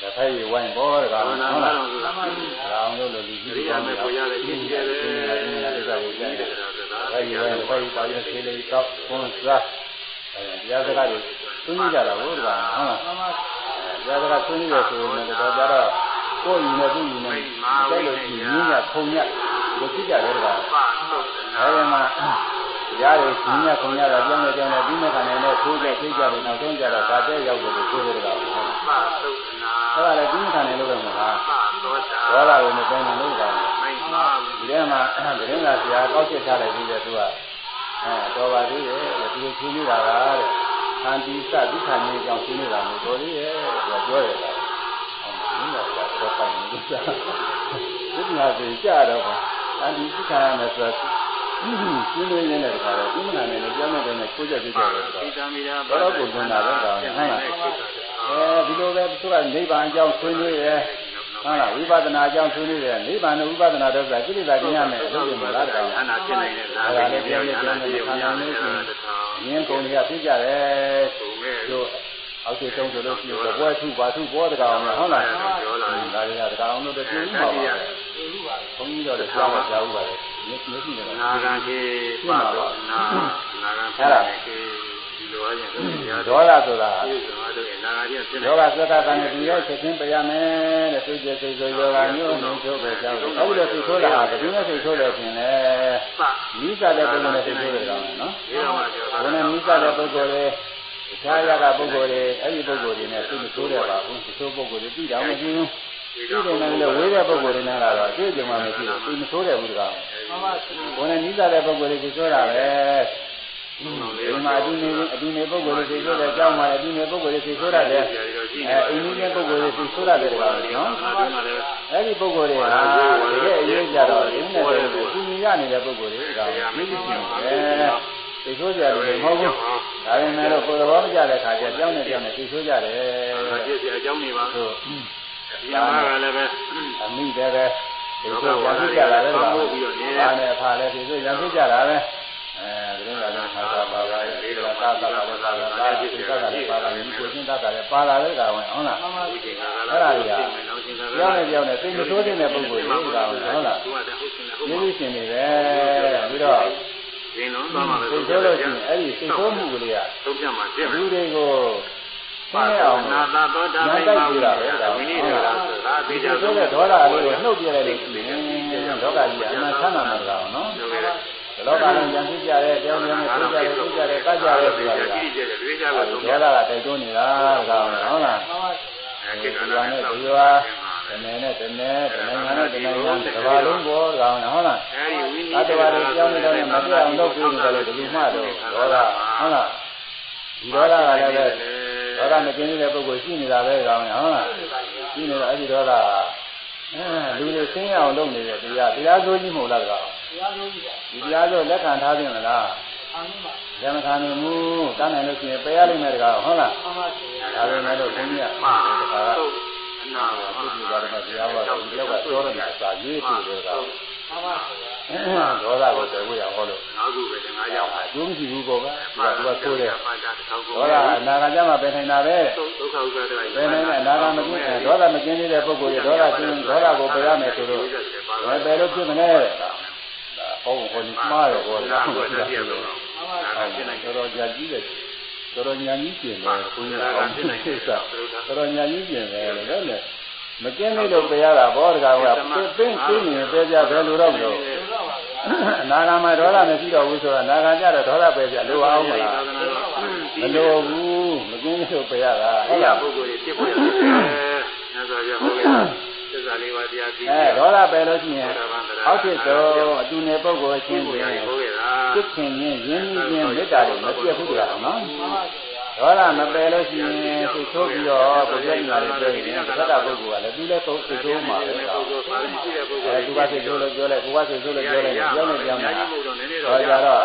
တစ်ဖက်ရဝိုင်းပေါ်တကားဟုတ်လားဒါအောင်လို့လူကြီးဒီတွေရကောင်းမယ်တယ်ကိုရတယ်ပြည့်တယ်တယ်ဒီမင်္ဂလာဒိဋ္ဌာကြီးနဲ့ဒီတစ်တယ်ဒါဖက်ရဝိုင်းတစ်ဖက်ရပါရင်ဆေးလေးတော့ဘုန်းစားတရားစကားတွေသူကြီးကြတာဟုတ်လားဟုတ်လားတရားစကားသူကြီးရဆိုရင်တော့ကြတော့ကိုယ်ယူနေသူယူနေတိုက်လို့ရှိရင်ညခုံညဒီကြည့်ကြတယ်ကွာပါတော့အဲဒီမှာ ရားတွေရှင်မြခုံရတာပြောင်းနေပြောင်းနေပြီးမဲ့ခါနဲ့တော့ထိုးကြသိကြတယ်နောက်ဆုံးကြတော့ဒါတဲ့ရောက်တယ်လို့ဆိုရတာပေါ့ပါတော့နာအဲ့ဒါလည်းပြီးမဲ့ခါနဲ့လို့ပဲမလားပါတော့တာဒေါသကိုမသိနိုင်လို့ကမိမဒီထဲမှာသတင်းစာဆရာကောက်ချက်ထားလိုက်ပြီးတဲ့သူကအဲတော်ပါသေးရဲ့ဒီလိုရှင်းနေတာကတဲ့ခန္တီစဒုက္ခမျိုးကြောင့်ရှင်းနေတာမျိုးတော်သေးရဲ့သူကပြောတယ်လားဟောမင်းကတော့တော့ပိုင်နေကြဒီမှာသိကြတော့ခန္တီဒုက္ခရမယ်ဆိုတော့ ရှင်းနေနေတဲ့ခါတော့ဒီမနာနဲ့ကြောင်းနေတဲ့နဲ့ကိုကြည့်ကြတယ်ဆိုတော့ဣဒံမိရာဘာလို့ကိုယ်ကနာတော့ဟုတ်လားအဲဒီလိုပဲသူကနိဗ္ဗာန်အကြောင်းဆွေးနွေးရဲဟုတ်လားဝိပဿနာအကြောင်းဆွေးနွေးတယ်နိဗ္ဗာန်နဲ့ဝိပဿနာတော့ဆိုတာကိလေသာကျင်းရမယ်အလုပ်တွေမလားတောင်အနာဖြစ်နေတဲ့ဇာတိနဲ့ပြောင်းရတဲ့ပြောင်းရတဲ့တထောင်မြင်းကုန်ကြီးကပြကြတယ်ပုံမဲ့တို့အောက်ကျတုံးဆိုလို့ရှိရင်ဘွဲထုပါထုဘောတကောင်ဟုတ်လားဒါတွေကတကောင်တို့တပြင်းပါပါဘုန်းကြီးတော်လည်းကြားပါကြားဥပါလေမျက်မျက်ရှိ နေတယ်နာဂံခေပါတော့နာနာဂံဖြစ်တဲ့ခေဒီလိုအရင်တို့တရားဒေါသဆိုတာဒီလိုအားတို့နာဂံချင်းဖြစ်နေယောဂသက္ကသံဒီရဲ့ချက်ချင်းပြရမယ်တဲ့သိကျစိတ်ဆိုယောဂမျိုးမျိုးဆိုပဲကြောက်တယ်အခုလိုသိဆိုးတာဟာဘယ်သူနဲ့သိဆိုးတယ်ခင်လဲပမိစ္ဆာတဲ့ပုဂ္ဂိုလ်နဲ့သိဆိုးတယ်ကောင်းတယ်နော်ဒီတော့မှပြောတာဘယ်နဲ့မိစ္ဆာတဲ့ပုဂ္ဂိုလ်တွေအခြားရကပုဂ္ဂိုလ်တွေအဲ့ဒီပုဂ္ဂိုလ်တွေနဲ့သိမဆိုးတယ်ပါဘူးသိဆိုးပုဂ္ဂိုလ်တွေပြီးတော့မကြည့်ဘူး ဒီတယ်နဲ့လည်းဝေးတဲ့ပုဂ္ဂိုလ်တွေနဲ့ကတော့အတွေ့အကြုံမှမရှိဘူးသိမဆိုးတယ်ဘူးကောင်းဘယ်နဲ့မိစ္ဆာတဲ့ပုဂ္ဂိုလ်တွေသိဆိုးတာပဲဒီမှာအတူနေအတူနေပုဂ္ဂိုလ်တွေသိဆိုးတယ်ကြောင်းမှာအတူနေပုဂ္ဂိုလ်တွေသိဆိုးရတယ်အဲအိမ်ကြီးတဲ့ပုဂ္ဂိုလ်တွေသိဆိုးရတယ်ကောင်းတယ်နော်အဲ့ဒီပုဂ္ဂိုလ်တွေဟာတကယ်အရေးကြတော့ရင်းနဲ့တယ်ကိုသူမြင်ရနေတဲ့ပုဂ္ဂိုလ်တွေကမြင့်မြင့်ရှင်တယ်သိဆိုးကြတယ်မဟုတ်ဘူးဒါပေမဲ့လို့ကိုယ်တော်မကြတဲ့ခါကျကြောင်းနဲ့ကြောင်းနဲ့သိဆိုးကြတယ်ပြည့်စည်အကြောင်းနေပါဆို ဒီမှာကလည်းပဲအမိတယ်ပဲသိဆိုးရံဖြစ်ကြတာပဲဒါနဲ့ဖာလဲသိဆိုးရံဖြစ်ကြတာပဲအဲဒါကလည်းခါသာပါပါလေဒါသာသာပါပါသာသာသိဆိုးတာလည်းပါပါဒီကိုရှင်းတတ်တာလည်းပါလာတဲ့ကောင်ဟုတ်လားဒီကကအဲ့ဒါတွေကကြောင်းနဲ့ကြောင်းနဲ့သိမဆိုးတဲ့ပုဂ္ဂိုလ်တွေကောင်ဟုတ်လားသူကတည်းကဟုတ်ရှင်တယ်ဟုတ်ရပါင်းနှီးရှင်နေတယ်ပြီးတော့ရင်းလုံးသွားမှာပဲသိဆိုးလို့ရှိရင်အဲ့ဒီသိဆိုးမှုကလေးကသုံးပြမှာပြည့်လူတွေကို သိနေအောင်နာသာသောတာညာပိတိုက်မာပြဝိတာတာပဲပဲဒါဝိနည်းတာသာဒီသိကြဆိုးတဲ့ဒေါသလေးကိုနှုတ်ပြလိုက်လို့ရှိရင်ဒေါသကြီးအမှန်ဆန်းတာမဟုတ်ဘူးနော်လောကလုံးကြံပြကြတဲ့တရားများနဲ့သိကြတယ်သိကြတယ်တတ်ကြတယ်ဆိုတာကကြီးကြတယ်တွေးကြဒေါလို့သကတိုက်တွန်းနေတာကောင်ဟုတ်လားအဲဒီကဒီနေ့ကနေ့ဒီဟာတနေ့နဲ့တနေ့တနိုင်ငံနဲ့တနိုင်ငံတစ်ကမ္ဘာလုံးပေါ်ကောင်ဟုတ်လားအဲဒီဝိနသတ္တည်းဝါတွေကြောင်းနေတော့မပြတ်အောင်လုပ်ပြီးနေတယ်လို့ဒီလိုမှတော့ဒေါသဟုတ်လားဒီဒေါသကလည်းပဲ ဒေါသမကျင်းတဲ့ပုဂ္ဂိုလ်ရှိနေတာပဲကောင်းရဟုတ်လားရှိနေတော့အဲ့ဒီဒေါသအဲလူတွေဆင်းရအောင်လုပ်နေတဲ့တရားတရားစိုးကြီးမဟုတ်လားကောင်းဒီတရားစိုးလက်ခံထားခြင်းမလားလက်မခံနိုင်ဘူးတန်းနိုင်လို့ရှိရင်ပယ်ရလိမ့်မယ်တကားဟုတ်လားဒါပေမဲ့လို့ဘုန်းကြီးကမှာတခါကတော့အနာသုတိပါဒနာတရားဟောတယ်ဒီလောက်ကပြောရမယ်စာရေးပြတယ်ကော ဒေါသကိုတည်ဝရဟောလို့နောက်ခုပဲငါရောက်ပါအကျိုးမရှိဘူးပေါ့ဗျာသူကဆိုးတယ်ပါတာထောက်ကိုဒေါသအနာဂတ်ကျမှပဲထိုင်တာပဲဒုက္ခဥစ္စာတွေပဲနိုင်တဲ့အနာဂတ်မကျင်းဒေါသမကျင်းသေးတဲ့ပုဂ္ဂိုလ်ရဲ့ဒေါသကျင်းဒေါသကိုပယ်ရမယ်ဆိုတော့ဘယ်ပယ်လို့ဖြစ်မလဲတဲ့ဒါဟောဟောဒီမှားတယ်ဟောတယ်ဟုတ်ကဲ့တော်တော်ကြာကြီးတယ်တော်တော်ညာကြီးကျင်တယ်ဘုရားအောင်ဖြစ်နေစိတ်တော်တော်ညာကြီးကျင်တယ်လေလေ မကျင်းသေးလို့ပယ်ရတာဘောတကာကပင်းပင်းနေပယ်ကြဘယ်လိုတော့မလို့အနာဂတ်မှာဒေါသမရှိတော့ဘူးဆိုတာအနာဂတ်ကြတော့ဒေါသပယ်ကြလိုအောင်မလားမလိုဘူးမကျင်းသေးလို့ပယ်ရတာဟုတ်လားပုဂ္ဂိုလ်ဖြစ်ပေါ်ရတယ်။ညဇောရဟုတ်ကဲ့။သစ္စာလေးပါးတရားသိအဲဒေါသပယ်လို့ရှိရင်အောက်ဖြစ်သောအတူနေပုဂ္ဂိုလ်ချင်းဟုတ်တွင်ကဲ့ဟုတ်ကဲ့လားသိခင်ချင်းရင်းနှီးခြင်းမေတ္တာတွေမပြတ်ဘူးကြာနော် ဒေါသမပယ်လို့ရှိရင်သိဆိုးပြီးတော့ဘုရားညာလေးပြောရင်သတ္တပုဂ္ဂိုလ်ကလည်းသူလည်းသိဆိုးမှာပဲပုကောဂ္ဂိုလ်ပါရမီရှိတဲ့ပုဂ္ဂိုလ်အဲသူကသိဆိုးလို့ပြောလိုက်ကိုကသိဆိုးလို့ပြောလိုက်ပြောနေပြောနေတာတော့ဟောကြတော့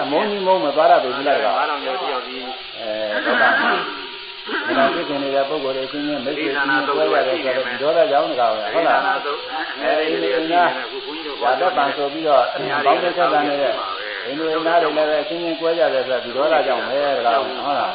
အမုန်းကြီးမုန်းမသွားရပြီလားကောအားလုံးရောက်ရောက်ဒီအဲဒေါသမမနာသိခင်နေတဲ့ပုဂ္ဂိုလ်တွေချင်းချင်းမိတ်ဆွေချင်းတွဲရတယ်ဆိုတော့ဒေါသကြောင့်ကောင်ဟုတ်လားအဲဒီလေးကခုဘုန်းကြီးတို့ဒါတော့ပန်ဆိုပြီးတော့ပေါင်းတဲ့ဆက်တာနေတဲ့ အိမ်လူအိမ်သားတွေလည်းပဲအချင်းချင်းကွဲကြတယ်ဆိုတော့ဒီဒေါသကြောင့်ပဲတကားဟုတ်လား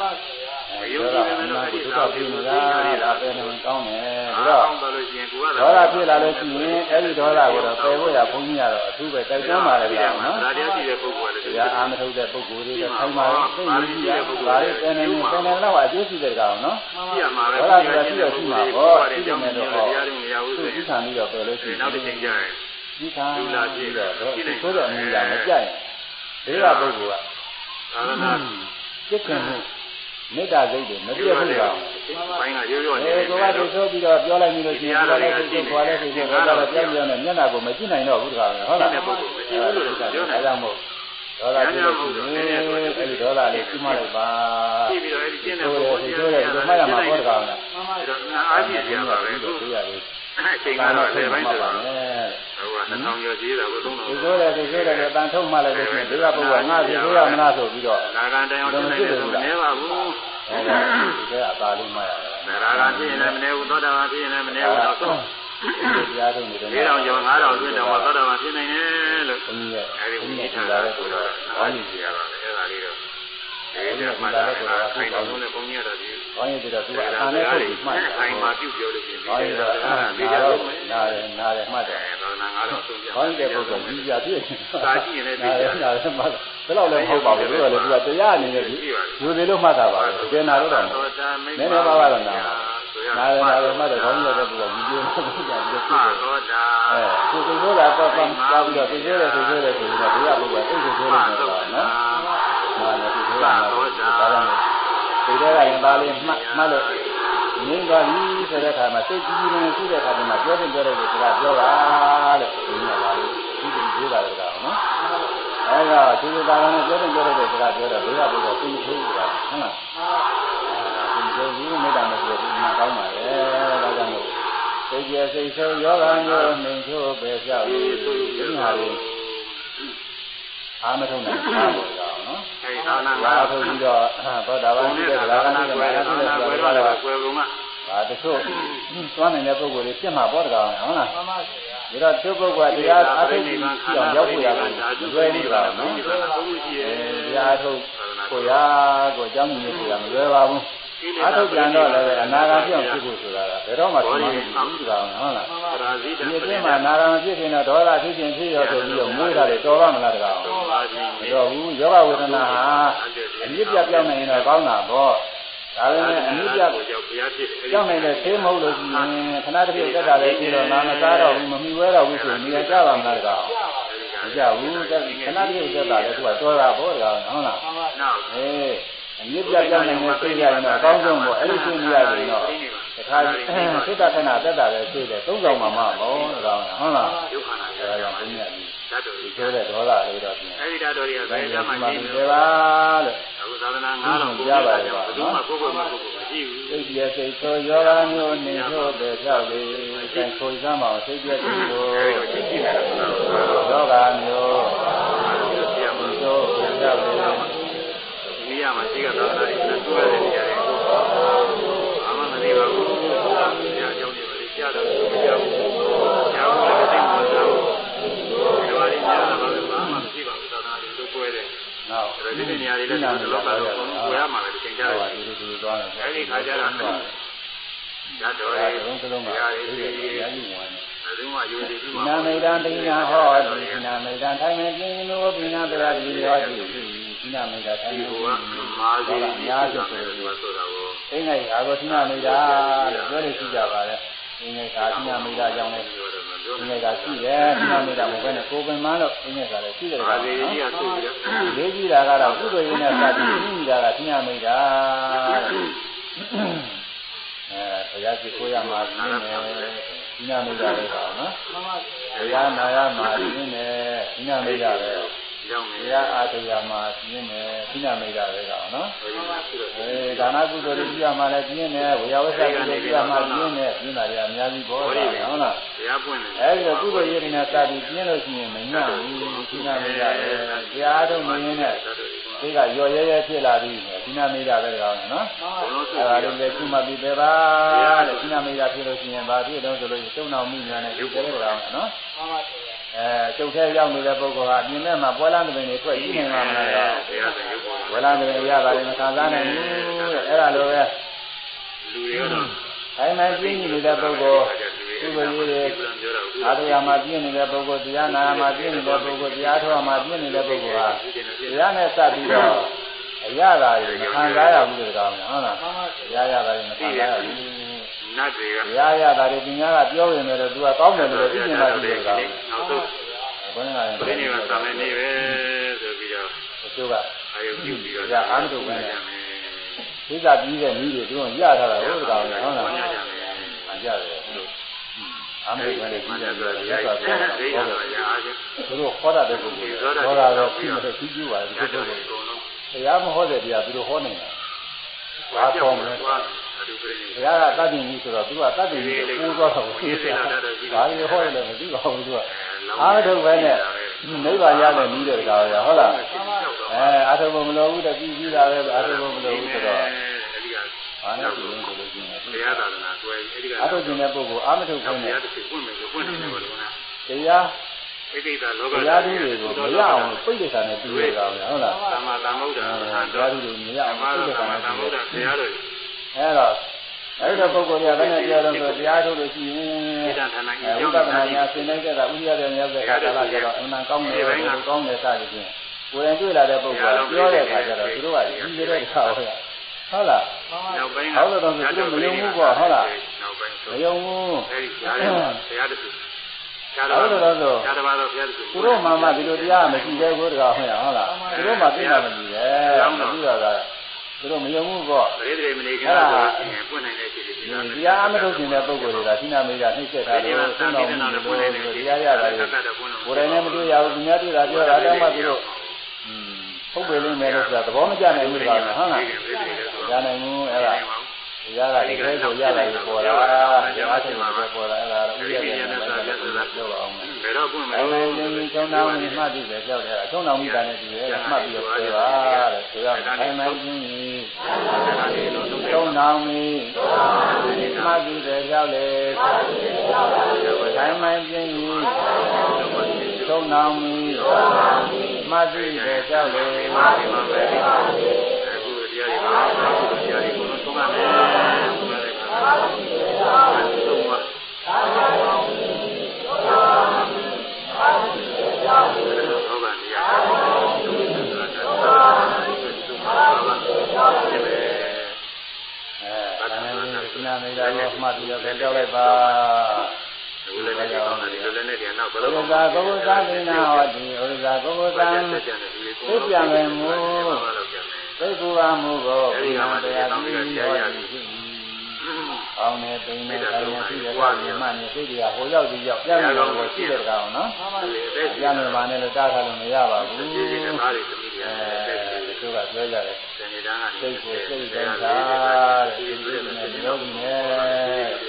အဲဒေါသအမှန်ကိုဒုက္ခပြီးနေတာဒါပဲနေကောင်းတယ်ပြီးတော့တော့လို့ရှိရင်ကိုကဒေါသဖြစ်လာလို့ရှိရင်အဲ့ဒီဒေါသကိုတော့ပယ်ဖို့ရဘုန်းကြီးကတော့အထူးပဲတိုက်တွန်းပါလေကောနော်ဒါတရားရှိတဲ့ပုဂ္ဂိုလ်ကလည်းဒီအာမထုတ်တဲ့ပုဂ္ဂိုလ်တွေကထိုင်ပါသိနေကြတယ်ဒါလေးတန်းနေနေတန်းနေတော့အကျိုးရှိတဲ့ကောင်နော်ရှိရမှာပဲဒေါသဆိုတာရှိရရှိမှာပေါ့ရှိတယ်မဲ့တော့ဟောတရားတွေမရဘူးသူဆိုကြရင်ည့်ခံပြီးတော့ပယ်လို့ရှိရင်နောက်တစ်ချိန်ကျရင်ဒီခါပြီးတော့ဆိုတဲ့အမူအရာမကြိုက်ဘေး ကပုဂ္ဂိုလ်ကသာသနာစိတ်ခင်မှုမေတ္တာစိတ်တွေမပြည့်ဘူးကောင်ဘိုင်းကရိုးရိုးနေအဲကိုကသိဆိုပြီးတော့ပြောလိုက်ပြီလို့ရှိရင်ကိုယ်လည်းသိဆိုခေါ်လည်းသိဆိုတော့တော့ပြောင်းပြောင်းနဲ့မျက်နှာကိုမကြည့်နိုင်တော့ဘူးတကားဟုတ်လားတဲ့ပုဂ္ဂိုလ်မရှိဘူးလို့ပြောနေအဲဒါမို့ဒေါသကြည့်လို့ရှိရင်အဲဒီဒေါသလေးကျမလိုက်ပါကြည့်ပြီးတော့အဲဒီကျင့်တဲ့ဆိုပုဂ္တယ်ဂိုလ်ဆိုတယ်ဒီမှတ်ရမှာပေါ့တကားလားအဲတော့အားဖြင့်ကြပါပဲခုသိရတယ် အချိန်ကတော့လည်းဘိုင်းဆိုတော့ဟိုက2000ကျော်ကြီးတာကို3000ဒီဆိုတယ်ဒီဆိုတယ်တန်ထုတ်မှလည်းလို့ရှိရင်ဒီကပုဂ္ဂိုလ်ငါဒီဆိုရမလားဆိုပြီးတော့နာဂန်တရားတင်နေတယ်မနေပါဘူးအဲဒါဒီကအသာလေးမှရတယ်နာဂန်ဖြစ်ရင်လည်းမနေဘူးသောတာပန်ဖြစ်ရင်လည်းမနေဘူးတော့ဆုံးဒီတရားထုတ်နေတယ်၄000ကျော်5000အတွင်းတော့သောတာပန်ဖြစ်နိုင်တယ်လို့ဘုန်းကြီးရဲ့အဲဒီဘုဘုန်းန်းကြီးကြီးထထားလာတာတဲ့ဆိုဆိုတော့တော့အားကြီးရပါတယ်အဲဒါလေးတော့ အဲဒီကမှတ်တာခိုင်တော်ဆုံးတဲ့ဘုန်းကြီးတော်ကြီးဘုန်းကြီးတို့ကသူကအဲအဒါသာနဲ့နဲ့ထုတ်ထုတ်ပြီးပြီးမှမှတ်တ်တယ်ခိုင်မှာပြုတ်ပြောလို့ရှိရင်ဘုန်းကြီးဒီတို့ကကနာနားးရတော့တော့နားတယ်နားတယ်မှတ်တယ်အဲဒါနာငါတော့ဆုံးပြဘုန်းကြီးတဲ့ပုဂ္ဂိုလ်ကြီးပြပြည့်နားတယ်နားတယ်မှတ်တယ်ဘယ်တော့လည်းမဟုတ်ပါဘူးတို့ကလည်းသူကတရားအနေနဲ့ယူသေးလို့မှတ်တာပါပဲကျေနာလို့တော့နည်းနည်းပါးပါးတော့နားနားတယ်နားတယ်မှတ်တယ်ဘုန်းကြီးတဲ့ပုဂ္ဂိုလ်ကြီးပြည့်လို့ပြည့်တယ်ပြည့်တယ်သောတာအဲသူသူဆိုးတာတော့ပတ်သွားပြီးတော့သူဆိုးတယ်သူဆိုးတယ်ဆိုပြီးတော့ဒီကပုဂ္ဂိုလ်ကသိသူဆိုးတယ်ဆိုတာနော်။ နာလည်းသူဆိုးတာတော့ဒါကြောင့်ဒီတဲ့ကရင်သားလေးမှတ်မှတ်လို့ငင်းသွားပြီဆိုတဲ့အခါမှာစိတ်ကြီးကြီးနဲ့ရှိတဲ့အခါမှာပြောတဲ့ပြောတဲ့စကားပြောတာတဲ့ဒီကပါလို့ဒီဒီပြောတာလည်းကောင်းနော်။အဲဒါသူကသာနဲ့ပြောတဲ့ပြောတဲ့စကားပြောတော့ဒီကပုဂ္ဂိုလ်သိသိဆိုတာဟုတ်လား။အဲဒါသူပြောပြီးမေတ္တာမရှိဘူးဒီမှာကောင်းပါလေ။ဒါကြောင့်မို့စိတ်ကြစိတ်ဆိုးယောဂမျိုးနှိမ်ချိုးပဲပြောက်ပြီးဒီဟာလေး အာမထုံနိုင်တာပေါ့ကြောင်းနော်အဲဒီသာနာ။ငါဘာတော့ထုတ်ပြီးတော့ဘောတာဘာဘုံရှိနဲ့တဲ့သာဒါကနာလည်းကွယ်ဘာသာရှိတဲ့နာဆိုကွယ်တော့တော့ကွယ်ကုန်ကဒါတချို့သွားနေတဲ့ပုံကိုယ်တွေပြစ်မှာပေါ့တကောင်ဟုတ်လား။ဒါတော့သူပုဂ္ဂိုလ်ကတရားအထုတ်ပြီးအောင်ရောက်ဖို့ရဖို့မလွယ်ဘူးကောင်နော်။တရားထုတ်ကိုရကိုအကြောင်းမြင်လို့ရမလွယ်ပါဘူး။ အထုတ်ပြန်တော့လည်းအနာဂတ်ပြောင်းဖြစ်ဖို့ဆိုတာကဘယ်တော့မှသိမှာမဟုတ်ဘူးကောင်ဟုတ်လား။သရာဇိတဒီအတွင်းမှာနာဂံဖြစ်ခြင်းတော့ဒေါသဖြစ်ခြင်းဖြစ်ရဆိုပြီးတော့မွေးတာလေတော်ပါမလားတကောင်တော်ပါပြီမတော်ဘူးယောဂဝေဒနာဟာအမြင့်ပြပြောင်းနိုင်ရင်တော့ကောင်းတာပေါ့ဒါပေမဲ့အမြင့်ပြကိုကြောက်ဘုရားဖြစ်ပြောင်းနိုင်တဲ့သေးမဟုတ်လို့ရှိရင်ခဏတစ်ပြည့်တက်တာလည်းပြီးတော့နာမစားတော့ဘူးမမီဝဲတော့ဘူးဆိုရင်နေရာကြပါမလားတကောင်မကြဘူးခဏတစ်ပြည့်တက်တာလည်းသူကတော်တာပေါ့တကောင်ဟုတ်လားနောက်အေး အမြင့်ပြပြောင်းနိုင်တဲ့သိရရင်တော့အကောင်းဆုံးပေါ့အဲ့ဒီသိနေရရင်တော့တခါစိတ်တခဏတက်တာလည်းသိတယ်သုံးဆောင်မှမပေါ့တကောင်ဟုတ်လားဒုက္ခနာအဲဒါကြောင့်ဘုရားကြီးဓာတ်တော်ဒီကြီးပြောတဲ့ဒေါသလေးတော့ပြင်အဲဒီဓာတ်တော်ကြီးကဘဒါယ်ကြောကြင့်မှာမှနေမလို့သေးပါလို့အခုသာသနာ9000ကိုပြပါကြဘယ်သူမှကိုယ်ကိုယ်မကိုယ်ကိုမရှိဘူးစိတ်ပြည့်စိတ်ဆိုယောဂမျိုးနေလို့တဲ့ကြောက်လေးအဲကိုယ်စမ်းမအောင်စိတ်ပြည့်စိတ်ဆိုအဲဒီတော့ကြည့်ကြည့်တယ်ဆိုတော့ယောဂမျိုး ရာမှာရှိကသာသနာ့ရေးနဲ့တွေ့ရတဲ့နေရာတွေဘာမှမသိပါဘူး။ဆရာကြောင့်ဒီလိုကြားတော့မကြောက်ဘူး။ကြားလို့လည်းသိမှာမဟုတ်ဘူး။ဒီလိုအရင်းကြားတာလည်းဘာမှမရှိပါဘူးသာသနာ့ရေးတို့တွေ့တယ်နောက်။ဒါဒီနေရာတွေလည်းဒီလိုကတော့ဘုံကိုရမှာလည်းသင်ကြားဟောတယ်ဒီလိုဒီလိုသွားတယ်။အဲဒီခါကျတော့ဓာတ်တော်ဒါရေးတုံးတုံးမှာရာဒီရေးလိုဒီရာကြီးဝင်ဘယ်သူမှယူနေပြီမှာနာမေတံတိညာဟောတိနာမေတံထိုင်နေခြင်းလို့ပိနာပရတိရောတိဒီ နာမေတံထိုင်ဒီနေကိုခြင်းကမာဇီအများကြီးဆိုဆိုလို့ဆိုတာကိုအိမ်ငယ်ဟာကိုသိနာမိတာလို့ပြောလို့ရှိကြပါလေအိမ်ငယ်ကသိနာမိတာကြောင့်လေပြောတယ်မပြောအိမ်ငယ်ကရှိတယ်သိနာမိတာမဟုတ်ဘဲနဲ့ကိုယ်ပင်မလို့အိမ်ငယ်ကလည်းရှိတယ်မာကောဇီကြီးကဆိုပြီးတော့လေးကြီးတာကတော့ကုသိုလ်ရင်းနဲ့စသည်သိမိတာကသိနာမိတာအဲဘုရားရှိခိုးရမှာသိနေသိနာမိတာလေကောနော်ဘုရားနာရမှာသိနေသိနာမိတာပဲ ကြောင်းနေဘုရားအာတရားမှာသိနေသိနာမိတာပဲကောနော်အဲဒါနကုသိုလ်တွေပြုရမှလည်းပြင်းတယ်ဝေယဝဆကုသိုလ်ပြုရမှပြင်းတယ်ပြင်းတာတွေအများကြီးပေါ်တာဟုတ်လားတရားပွင့်တယ်အဲဒီတော့ကုသိုလ်ရည်တွေနဲ့စပြီးပြင်းလို့ရှိရင်မညံ့ဘူးဒီနာမေးရတယ်တရားထုတ်နေရင်လည်းဒီကရော်ရဲရဲဖြစ်လာပြီးဒီနာမေးတာပဲကောင်းတယ်နော်အဲဒါလေးလည်းကျွတ်မှပြီးပဲပါတဲ့ဒီနာမေးတာဖြစ်လို့ရှိရင်ဗာဖြစ်တော့ဆိုလို့တုံအောင်မိညာနဲ့ဒီပဲကောင်းတယ်နော် အဲကျုပ်ထဲရောက်နေတဲ့ပုဂ္ဂိုလ်ဟာအမြင်နဲ့မှပွဲလန်းတဲ့ပင်တွေထွက်ကြည့်နေမှာမလားတရားတယ်ရုပ်ပေါ်ဝလံတွေရပါတယ်မခံစားနိုင်ဘူးတဲ့အဲ့ဒါလိုပဲလူတွေကတော့ခိုင်းမှပြင်းနေတဲ့ပုဂ္ဂိုလ်ကုသိုလ်ကြီးတွေအာထုရမှာပြင်းနေတဲ့ပုဂ္ဂိုလ်တရားနာမှာပြင်းနေတဲ့ပုဂ္ဂိုလ်တရားထောမှာပြင်းနေတဲ့ပုဂ္ဂိုလ်ဟာတရားနဲ့စပ်ပြီးတော့အရသာတွေမခံစားရဘူးလို့ကောင်းတယ်ဟုတ်လားတရားရတာတွေမခံစားရဘူး နတ်တွေကတရားရတာတွေပညာကပြောရင်လည်းသူကကောင်းတယ်လို့သိမြင်ပါသေးတယ်ကောင်းနောက်ဆုံးဘုန်းကြီးကပြင်းနေတာသမနေပဲဆိုပြီးတော့တချို့ကအာယုပြုပြီးတော့ဒါအာမတုပဲနဲ့သိသာပြီးတဲ့နည်းတွေသူတို့ရထားတာဟုတ်တယ်ကောင်းဟုတ်လားအကြတယ်အာမေကလည်းပြီးတယ်ပြောတယ်ရသော်ပြောတယ်သူတို့ဟောတာတဲ့ပုဂ္ဂိုလ်ဟောတာတော့ပြီးမှသိကြည့်ပါလေဒီပုဂ္ဂိုလ်တရားမဟောတဲ့တရားသူတို့ဟောနေတာ ဘာကောင်းမလဲဘုရားကတတ်တယ်ကြီးဆိုတော့သူကတတ်တယ်ကြီးကိုသွားတော့သိတယ်ဘာလို့ဟောရလဲမသိပါဘူးသူကအားထုတ်ပဲနဲ့နိဗ္ဗာန်ရတဲ့နည်းတဲ့ကောင်ရဟုတ်လားအဲအားထုတ်ဖို့မလိုဘူးတပြီးပြီးတာပဲအားထုတ်ဖို့မလိုဘူးဆိုတော့ဘာနဲ့ဒီလိုဆိုလို့ရှိရင်တရားသာသနာတွဲအဲဒီကအားထုတ်ခြင်းတဲ့ပုဂ္ဂိုလ်အာမထုတ်ခြင်းနဲ့တရားတစ်ခုပွင့်မယ်ပွင့်နေတယ်ဘောလုံးတရား ဣတိတာလောကတရားဓုတွေကိုမရအောင်ပြိဋ္ဌာန်နဲ့ပြီးရတာဟုတ်လားသမ္မာသမ္ဗုဒ္ဓတရားဓုတွေမရအောင်ပြိဋ္ဌာန်နဲ့သမ္မာသမ္ဗုဒ္ဓတရားတွေအဲ့တော့အဲ့ဒီပုဂ္ဂိုလ်ကလည်းတရားတော်ဆိုတရားထုတ်လို့ရှိရင်ဝိပဿနာညာသင်နိုင်တဲ့ကဥရတဲ့မြောက်တဲ့ကာလကျတော့အမှန်ကောင်းတယ်ကောင်းတယ်စသည်ဖြင့်ကိုယ်တိုင်တွေ့လာတဲ့ပုဂ္ဂိုလ်ကပြောတဲ့အခါကျတော့သူတို့ကကြီးနေတဲ့အခါဟုတ်လားဟုတ်လားနောက်ပိုင်းကဟုတ်တော့သူတို့မယုံဘူးပေါ့ဟုတ်လားနောက်ပိုင်းမယုံဘူးအဲဒီရားတဲ့တရားတစ်ခု ဟုတ်တယ်တော့ဆိုသာသမာတော်ဘုရားသူတို့မှမှဒီလိုတရားမရှိသေးဘူးတကားဟုတ်ရဟုတ်လားသူတို့မှသိတာမရှိပဲမသိတာကသူတို့မယုံဘူးပေါ့ပရိသေမနေကြတာပွင့်နိုင်တဲ့အခြေအနေဒီတရားမထုတ်ခြင်းတဲ့ပုဂ္ဂိုလ်တွေကသီနာမေကနှိမ့်ဆက်တာလို့သုံးတော်မူလို့တရားရတာကိုယ်တိုင်လည်းမတွေ့ရဘူးသူများတွေ့တာပြောတာတော့မှသူတို့ဟုတ်ပေလိမ့်မယ်လို့ဆိုတာသဘောမကျနိုင်ဘူးကွာဟုတ်လားရနိုင်ဘူးအဲ့ဒါ ရတာတကယ်ကိုရတာကိုပေါ်လာအားထုတ်မှာပေါ်လာအဲ့ဒါဥရရဲ့နဲ့ပြောပါအောင်ဘယ်တော့ပွင့်မလဲအဲ့ဒီချုံတော်မိမှတ်ပြီးပဲကြောက်တယ်အချုံတော်မိတာနဲ့ဒီရဲ့မှတ်ပြီးတော့ပြောပါတဲ့ဆိုရမယ်အမှန်ချင်းကြီးချုံတော်မိမှတ်ပြီးပဲကြောက်လေတိုင်းမှန်ချင်းကြီးချုံတော်မိမှတ်ပြီးပဲကြောက်လေအခုတရားတွေပါတရားတွေကို သုံးရမယ်သုံးရတဲ့အခါသုံးပါသောကနေရာအဲဒါနဲ့ဒီနာမေရာကိုမှတ်ပြီးတော့ကြောက်လိုက်ပါဒီလိုလည်းကောင်းတယ်ဒီလိုလည်းနဲ့ဒီနောက်ဘယ်လိုလဲဘုရားဘုရားသိနာဟောဒီဘုရားဘုရားသိပြန်မယ်မူ သိကူပါမူကိုဘုရားတရားပြီးဟောသည်အောင်းနေပိနေတိုင်းရှိတဲ့ကွာမြမနဲ့စိတ်တွေကဟိုရောက်ဒီရောက်ပြန်လို့ကိုရှိတဲ့ကောင်နော်ပြန်လို့ပါနဲ့လို့တားထားလို့မရပါဘူးအဲသူကပြောကြတယ်စိတ်ကိုစိတ်တိုင်းသာတဲ့ဒီလိုနဲ့ဒီလိုနဲ့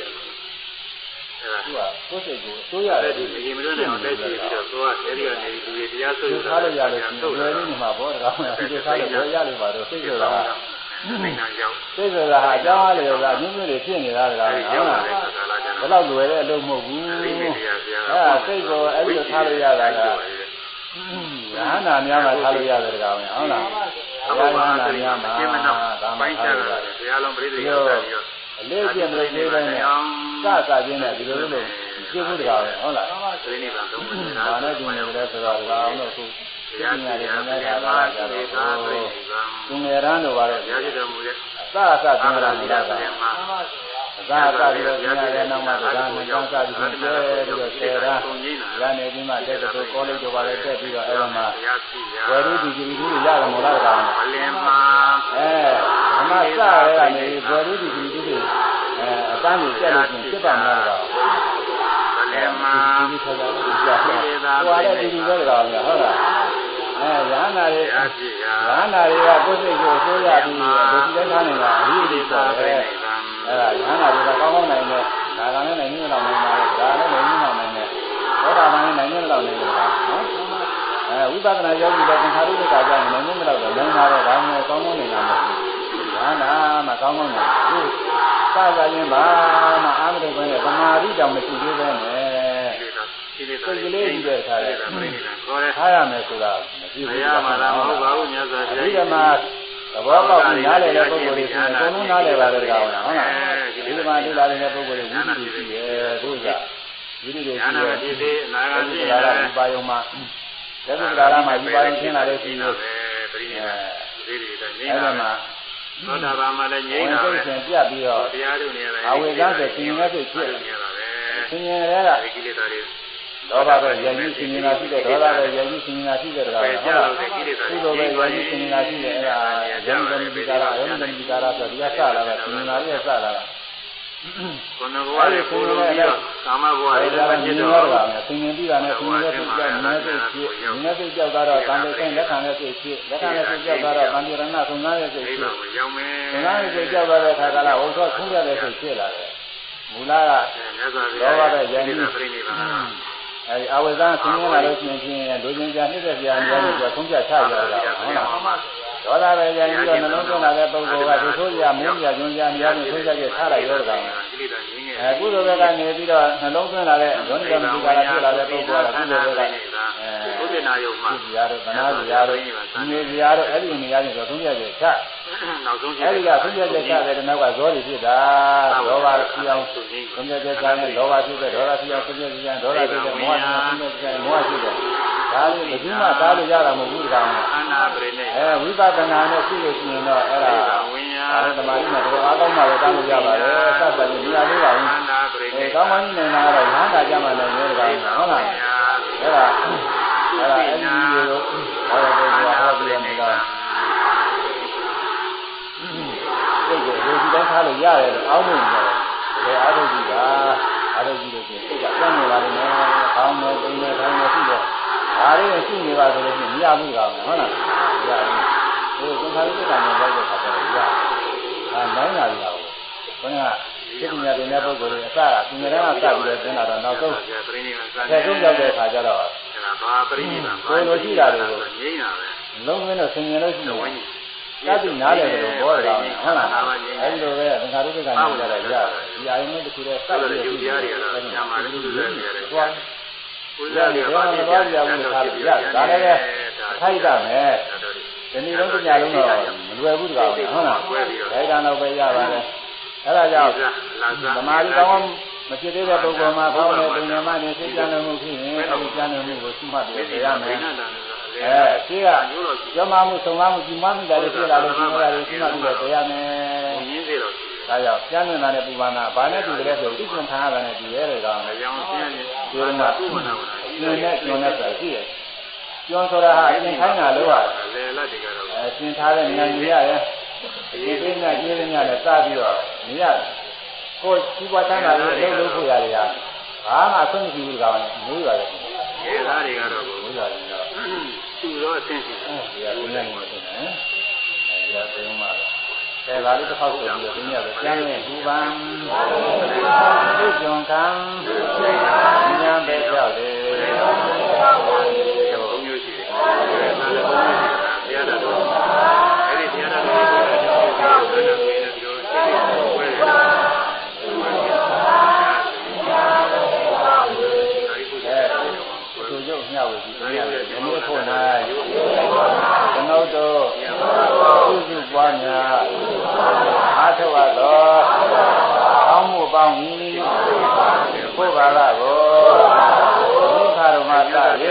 သူကကိုယ်စိတ်ကိုစိုးရတယ်ဒီအရင်မလို့နဲ့အောင်တက်ကြည့်ပြီးတော့သွားအဲဒီကနေဒီလူတွေတရားဆိုလို့ထားလို့ရတယ်သုတ်တယ်နေမှာဘောတကောင်ကဒီထားလို့ရရလို့ပါတော့စိတ်ဆိုတာနိုင်ငံရောက်စိတ်ဆိုတာအကြောင်းအားလျော်ကညှို့ညွတ်တွေဖြစ်နေတာကဟုတ်လားဘယ်တော့လွယ်တဲ့အလုပ်မဟုတ်ဘူးအဲစိတ်ကိုအဲ့လိုထားလို့ရတာကရဟန္တာများမှထားလို့ရတယ်ကောင်ဟုတ်လားဘုရားရဟန္တာများမှာဒါမှထားလို့ရတယ်ဘုရားလုံးပြိတိရောက်တာပြီးတော့အ လေးကျင့်လို့လေးပိုင်းနဲ့စစချင်းနဲ့ဒီလိုလိုကျေဖို့တကားပဲဟုတ်လားသိနေပါတော့ဒါနဲ့ကျင်နေတယ်ဆိုတော့ဒါအောင်လို့ခုသိညာတွေခင်ဗျားတာကြတော့သူငယ်ရန်တို့ပါတော့ညာဖြစ်တော်မူတဲ့အစအစသင်္ကြန်နေတာကအစအစပြီးတော့ညာတဲ့နောက်မှာဒါနဲ့ကောင်းစားပြီးတော့ပြီးတော့ဆယ်ရာရနေပြီးမှတက်တော့ကောလိပ်တို့ပါလေတက်ပြီးတော့အဲ့တော့မှဝယ်ရည်ဒီကြီးကြီးတွေရတယ်မို့လားကောင်အလင်းမှာအဲအ မစရဲကနေဝယ်ရည်ဒီကြီးကြီးတွေအဲအတန်းကိုတက်လို့ရှင်ဖြစ်ပါမလားကောင်အလင်းမှာဒီခေါ်တာကြာဟိုလည်းဒီဒီပဲကောင်ဟုတ်လားအဲရဟန္တာတွေရဟန္တာတွေကကိုယ်စိတ်ကိုဆိုးရပြီးဒုတိယခါနေတာအဟိတိဆိုတယ်အဲဒါရဟန္တာတွေကကောင်းကောင်းနိုင်တယ်ဒါကလည်းနိုင်နေတော့နိုင်ပါတယ်ဒါလည်းနိုင်နေတော့နိုင်တယ်သောတာပန်လည်းနိုင်နေတော့နိုင်တယ်နော်အဲဝိပဿနာယောဂီလည်းသင်္ခါရုပ္ပကကြောင့်နိုင်နေတော့လည်းနိုင်ပါတယ်ဒါမှမဟုတ်ကောင်းကောင်းနေတာမဟုတ် ဘူးရဟန္တာမှကောင်းကောင်းနေသူစကြရင်ဘာမှအာမတုခွင့်ရဲ့သမာဓိတောင်မရှိသေးပဲနဲ့စိတ်ကလေးကြီးတဲ့ခါလဲထားရမယ်ဆိုတာမဖြစ်ဘူး။ရမှာလားမဟုတ်ပါဘူးမြတ်စွာဘုရား။ဒီကမှာသဘောပေါက်ပြီးနားလည်တဲ့ပုဂ္ဂိုလ်တွေဆိုရင်အကုန်လုံးနားလည်ပါတယ်ကောင်းလားဟုတ်လား။ဒီကမှာဒီလာတဲ့ပုဂ္ဂိုလ်တွေဝိသုတွေရှိရဲ့သူကဝိသုတွေရှိရဲ့ဒီသေးအနာဂတ်ရှိရဲ့ဒီပါယုံမှာသက်သုဒ္ဓရာမှာဒီပါယုံရှင်းလာတဲ့ရှိလို့အဲဒီမှာသောတာ ပန်မှာလည်းငြိမ်းတာပဲ။ပြပြီးတော့တရားထုနေရတယ်။အဝိဇ္ဇာဆိုရှင်ရဲ့စိတ်ဖြစ်။ရှင်ရဲ့ကကိလေသာတွေလောဘပဲယဉ်ကြီးရှင်နေတာရှိတယ်ဒေါသပဲယဉ်ကြီးရှင်နေတာရှိတယ်တကားဟုတ်လားကုသိုလ်ပဲယဉ်ကြီးရှင်နေတာရှိတယ်အဲ့ဒါယဉ်ကြီးတိကာရယဉ်ကြီးတိကာရဆိုဒီကစလာတာရှင်နေတာလေးစလာတာ ခန္ဓာဘဝရဲ့ကိုယ်လုံးပြီးတော့ကာမဘဝရဲ့ဒါမကဖြစ်မြင်တော့ရတာနဲ့သင်္င်ပြီးတာနဲ့သင်္င်တဲ့စိတ်ကြောက်နည်းစိတ်ဖြစ်နည်းစိတ်ကြောက်ကတော့တန်တဲ့စိတ်လက်ခံတဲ့စိတ်ဖြစ်လက်ခံတဲ့စိတ်ကြောက်ကတော့တန်ပြရဏသုံးသားတဲ့စိတ်နိဗ္ဖြစ်ဗာန်ကိုရောက်မယ်သုံးသားတဲ့စိတ်ကြောက်တဲ့ခါကလာဝုသောခုရတဲ့စိတ်ဖြစ်လာတယ်မူလကမြတ်စွာဘုရားရဲ့ယဉ်ကျေးပြိဋိနိဗ္ဗာန်အဲဒီအဝိဇ္ဇာဆင်းရဲလာလို့ရှိရင်ချင်းလူချင်းကြနှိမ့်တဲ့ဆရာများတွေကခုံးပြချရတာဟုတ်လား ဒေါသပဲရရင်ပြီးတော့နှလုံးသွင်းလာတဲ့ပုဂ္ဂိုလ်ကသူဆိုးရမင်းပြကျွန်းကြများနဲ့ဆိုးကြကြထားလိုက်ရောတာကိလေသာငြိမ်းငယ်အဲကုသိုလ်ဘက်ကနေပြီးတော့နှလုံးသွင်းလာတဲ့ယောနိကမ္မတိကာရဖြစ်လာတဲ့ပုဂ္ဂိုလ်ကကုသိုလ်ဘက်ကအဲဘုဒ္ဓနာယုံမှာဇာတို့ဗနာဇာတို့ဒီနေဇာတို့အဲ့ဒီနေရာချင်းဆိုသုံးပြချက်ချနောက်ဆုံးအဲ့ဒီကသုံးပြချက်ချတဲ့နောက်ကဇောတွေဖြစ်တာလောဘဖြစ်အောင်သုံးပြချက်ချနဲ့လောဘဖြစ်တဲ့ဒေါသဖြစ်အောင်သုံးပြချက်ချဒေါသဖြစ်တဲ့မောဟဖြစ်အောင်သုံးပြချက်မောဟဖြစ်တဲ့ ဒါလေးဘယ်သူမှသားလို့ရတာမဟုတ်ဘူးတကောင်အနာပရိနိဗ္ဗာန်အဲဝိပဿနာနဲ့ရှိလို့ရှိရင်တော့အဲ့ဒါဝိညာအဲသမာဓိနဲ့တော့အားကောင်းမှပဲသားလို့ရပါတယ်စသဖြင့်ဒီဟာလေးပါဘူးအနာပရိအဲနိဗ္ဗာကောန်င်းမှန်းနေတာကတော့လမ်းတာကြမှာလည်းမျိုးတကောင်ဟုတ်လားအဲ့ဒါအဲ့ဒါအဲ့ဒီလိုဟောတဲ့ဘုရားဟောပြနေတော့စိတ်ကိုဒီဒီတိုင်းထားလို့ရတယ်လို့အောင်းနေတယ်တကယ်အားထုတ်ကြည့်တာအားထုတ်ကြည့်လို့ရှိရင်စိတ်ကပြန်နေလာတယ်နော်ကောင်းတယ်ပိန်တယ်ခိုင်းတယ်ရှိတယ် ဒါလေးနဲ့ရှိနေပါဆိုလို့ရှိရင်မရဘူးကောင်ဟုတ်လားမရဘူးဒီသင်္ခါရိတ္တနဲ့ရောက်တဲ့ခါကျတော့ရအာနိုင်လာပြီလားဘုရားစိတ်ညာတဲ့ပုဂ္ဂိုလ်တွေအစကသူငယ်တန်းကစပြီးတော့သင်လာတော့နောက်ဆုံးပရိနိဗ္ဗာန်စဆယ်ဆုံးရောက်တဲ့ခါကျတော့အဲ့ဒါဘာပရိနိဗ္ဗာန်ကိုယ်လိုရှိတာတွေကိုငြိမ်းတာပဲလုံးဝနဲ့ဆင်ញင်လို့ရှိရင်ဝိညာဉ်တတ်ပြီးနားတယ်လို့ပြောတာဟုတ်လားအဲဒီလိုပဲသင်္ခါရုပ္ပကံကြတာရတယ်ဒီအာယုံနဲ့တစ်ခုတည်းစပြီးတော့ဒီရားတွေကတော့ညာမှာလည်းသူလည်းရတယ် သွားကုသရလတယ်ရဘာပါမှတိမသွားကြဘူးခါရဒါလည်းပဲအထိုက်တာမယ်ဒီနေ့လုံးကြလုံးတော့မလွယ်ဘူးတကောင်ဟုတ်လားဒါကတော့ပဲရပါတယ်အဲဒါကြောင့်လာစားသမာဓိကောင်းမဖြစ်သေးတဲ့ပုဂ္ဂိုလ်မှာဘောင်းနဲ့ပညာမနဲ့စိတ်ကြံလို့မှုဖြစ်ရင်အဲဒီကြံလို့မှုကိုရှိမှတ်ပြီးရမယ်အဲရှိကကျောင်းမမှုသုံးမမှုဒီမမှုတွေဖြစ်လာလို့ဒီမှာတွေရှိမှပြီးတော့တရားမယ်ရင်းစေတော့။ ဒါကြောင့်ကျမ်းနေတာနဲ့ပူပန်တာဘာနဲ့တူတယ်ဆိုသိကျင်ခံရတာနဲ့တူရဲတယ်ကောင်အကြောင်းပြင်းနေ။ဒီမှာသူ့မနာဘူးကျင်နဲ့ကျင်နဲ့ဆိုရှိတယ်။ကျောင်းဆိုတာဟာအရင်ခိုင်းတာလို့ဟာလေလက်တွေကတော့အဲကျင်ထားတဲ့ဉာဏ်ကြီးရတယ်။ဒီသိညာကျေးသိညာနဲ့စပြီးတော့မြင်ရတယ်။ကိုယ်စီးပွားချမ်းသာရေးအလုပ်လုပ်ဖို့ရတယ်ဟာဘာမှအဆင်မပြေဘူးကောင်မွေးရတယ်ရဲသားတွေကတော့မွေးရတယ်တော့သူ့တော့အဆင့်ရှိတယ်အဲဒီကကိုယ်နဲ့နေတယ်နော်အဲဒီကသိမ်းမှာ အဲဒါလေးတစ်ခေါက်ဆိုပြီးတော့သိညာပဲကျမ်းနဲ့ဘူပန်သိကြုံခံဉာဏ်ပဲကြောက်လေဘုံမျိုးရှိတယ်အဲဒါလည်းဘုံမျိုးရှိတယ်ဘုရားတော်အဲ့ဒီဘုရားတော်ကိုပြောတယ်ဒီလိုဆိုရင်ဒီလိုရှိတယ်ဝဲတယ်အဲသူရုပ်မျှဝေပြီးသိရတယ်ဒီနေ့ဖို့၌ ကျွန်ုပ်တို့ပြုစုပွားများအားထုတ်ရသောကောင်းမှုပေါင်းဤဘုရားလာကိုသင်္ခါရမတရေ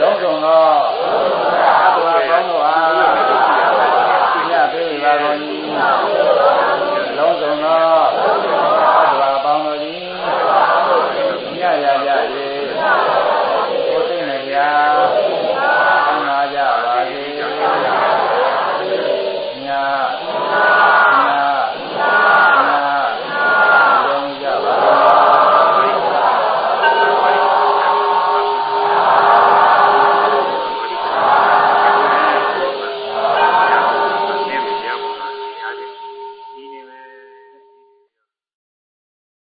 လုံးစုံသောအတ္တဝါကောင်းတို့အားညပေးပါကုန်၏လုံးစုံသော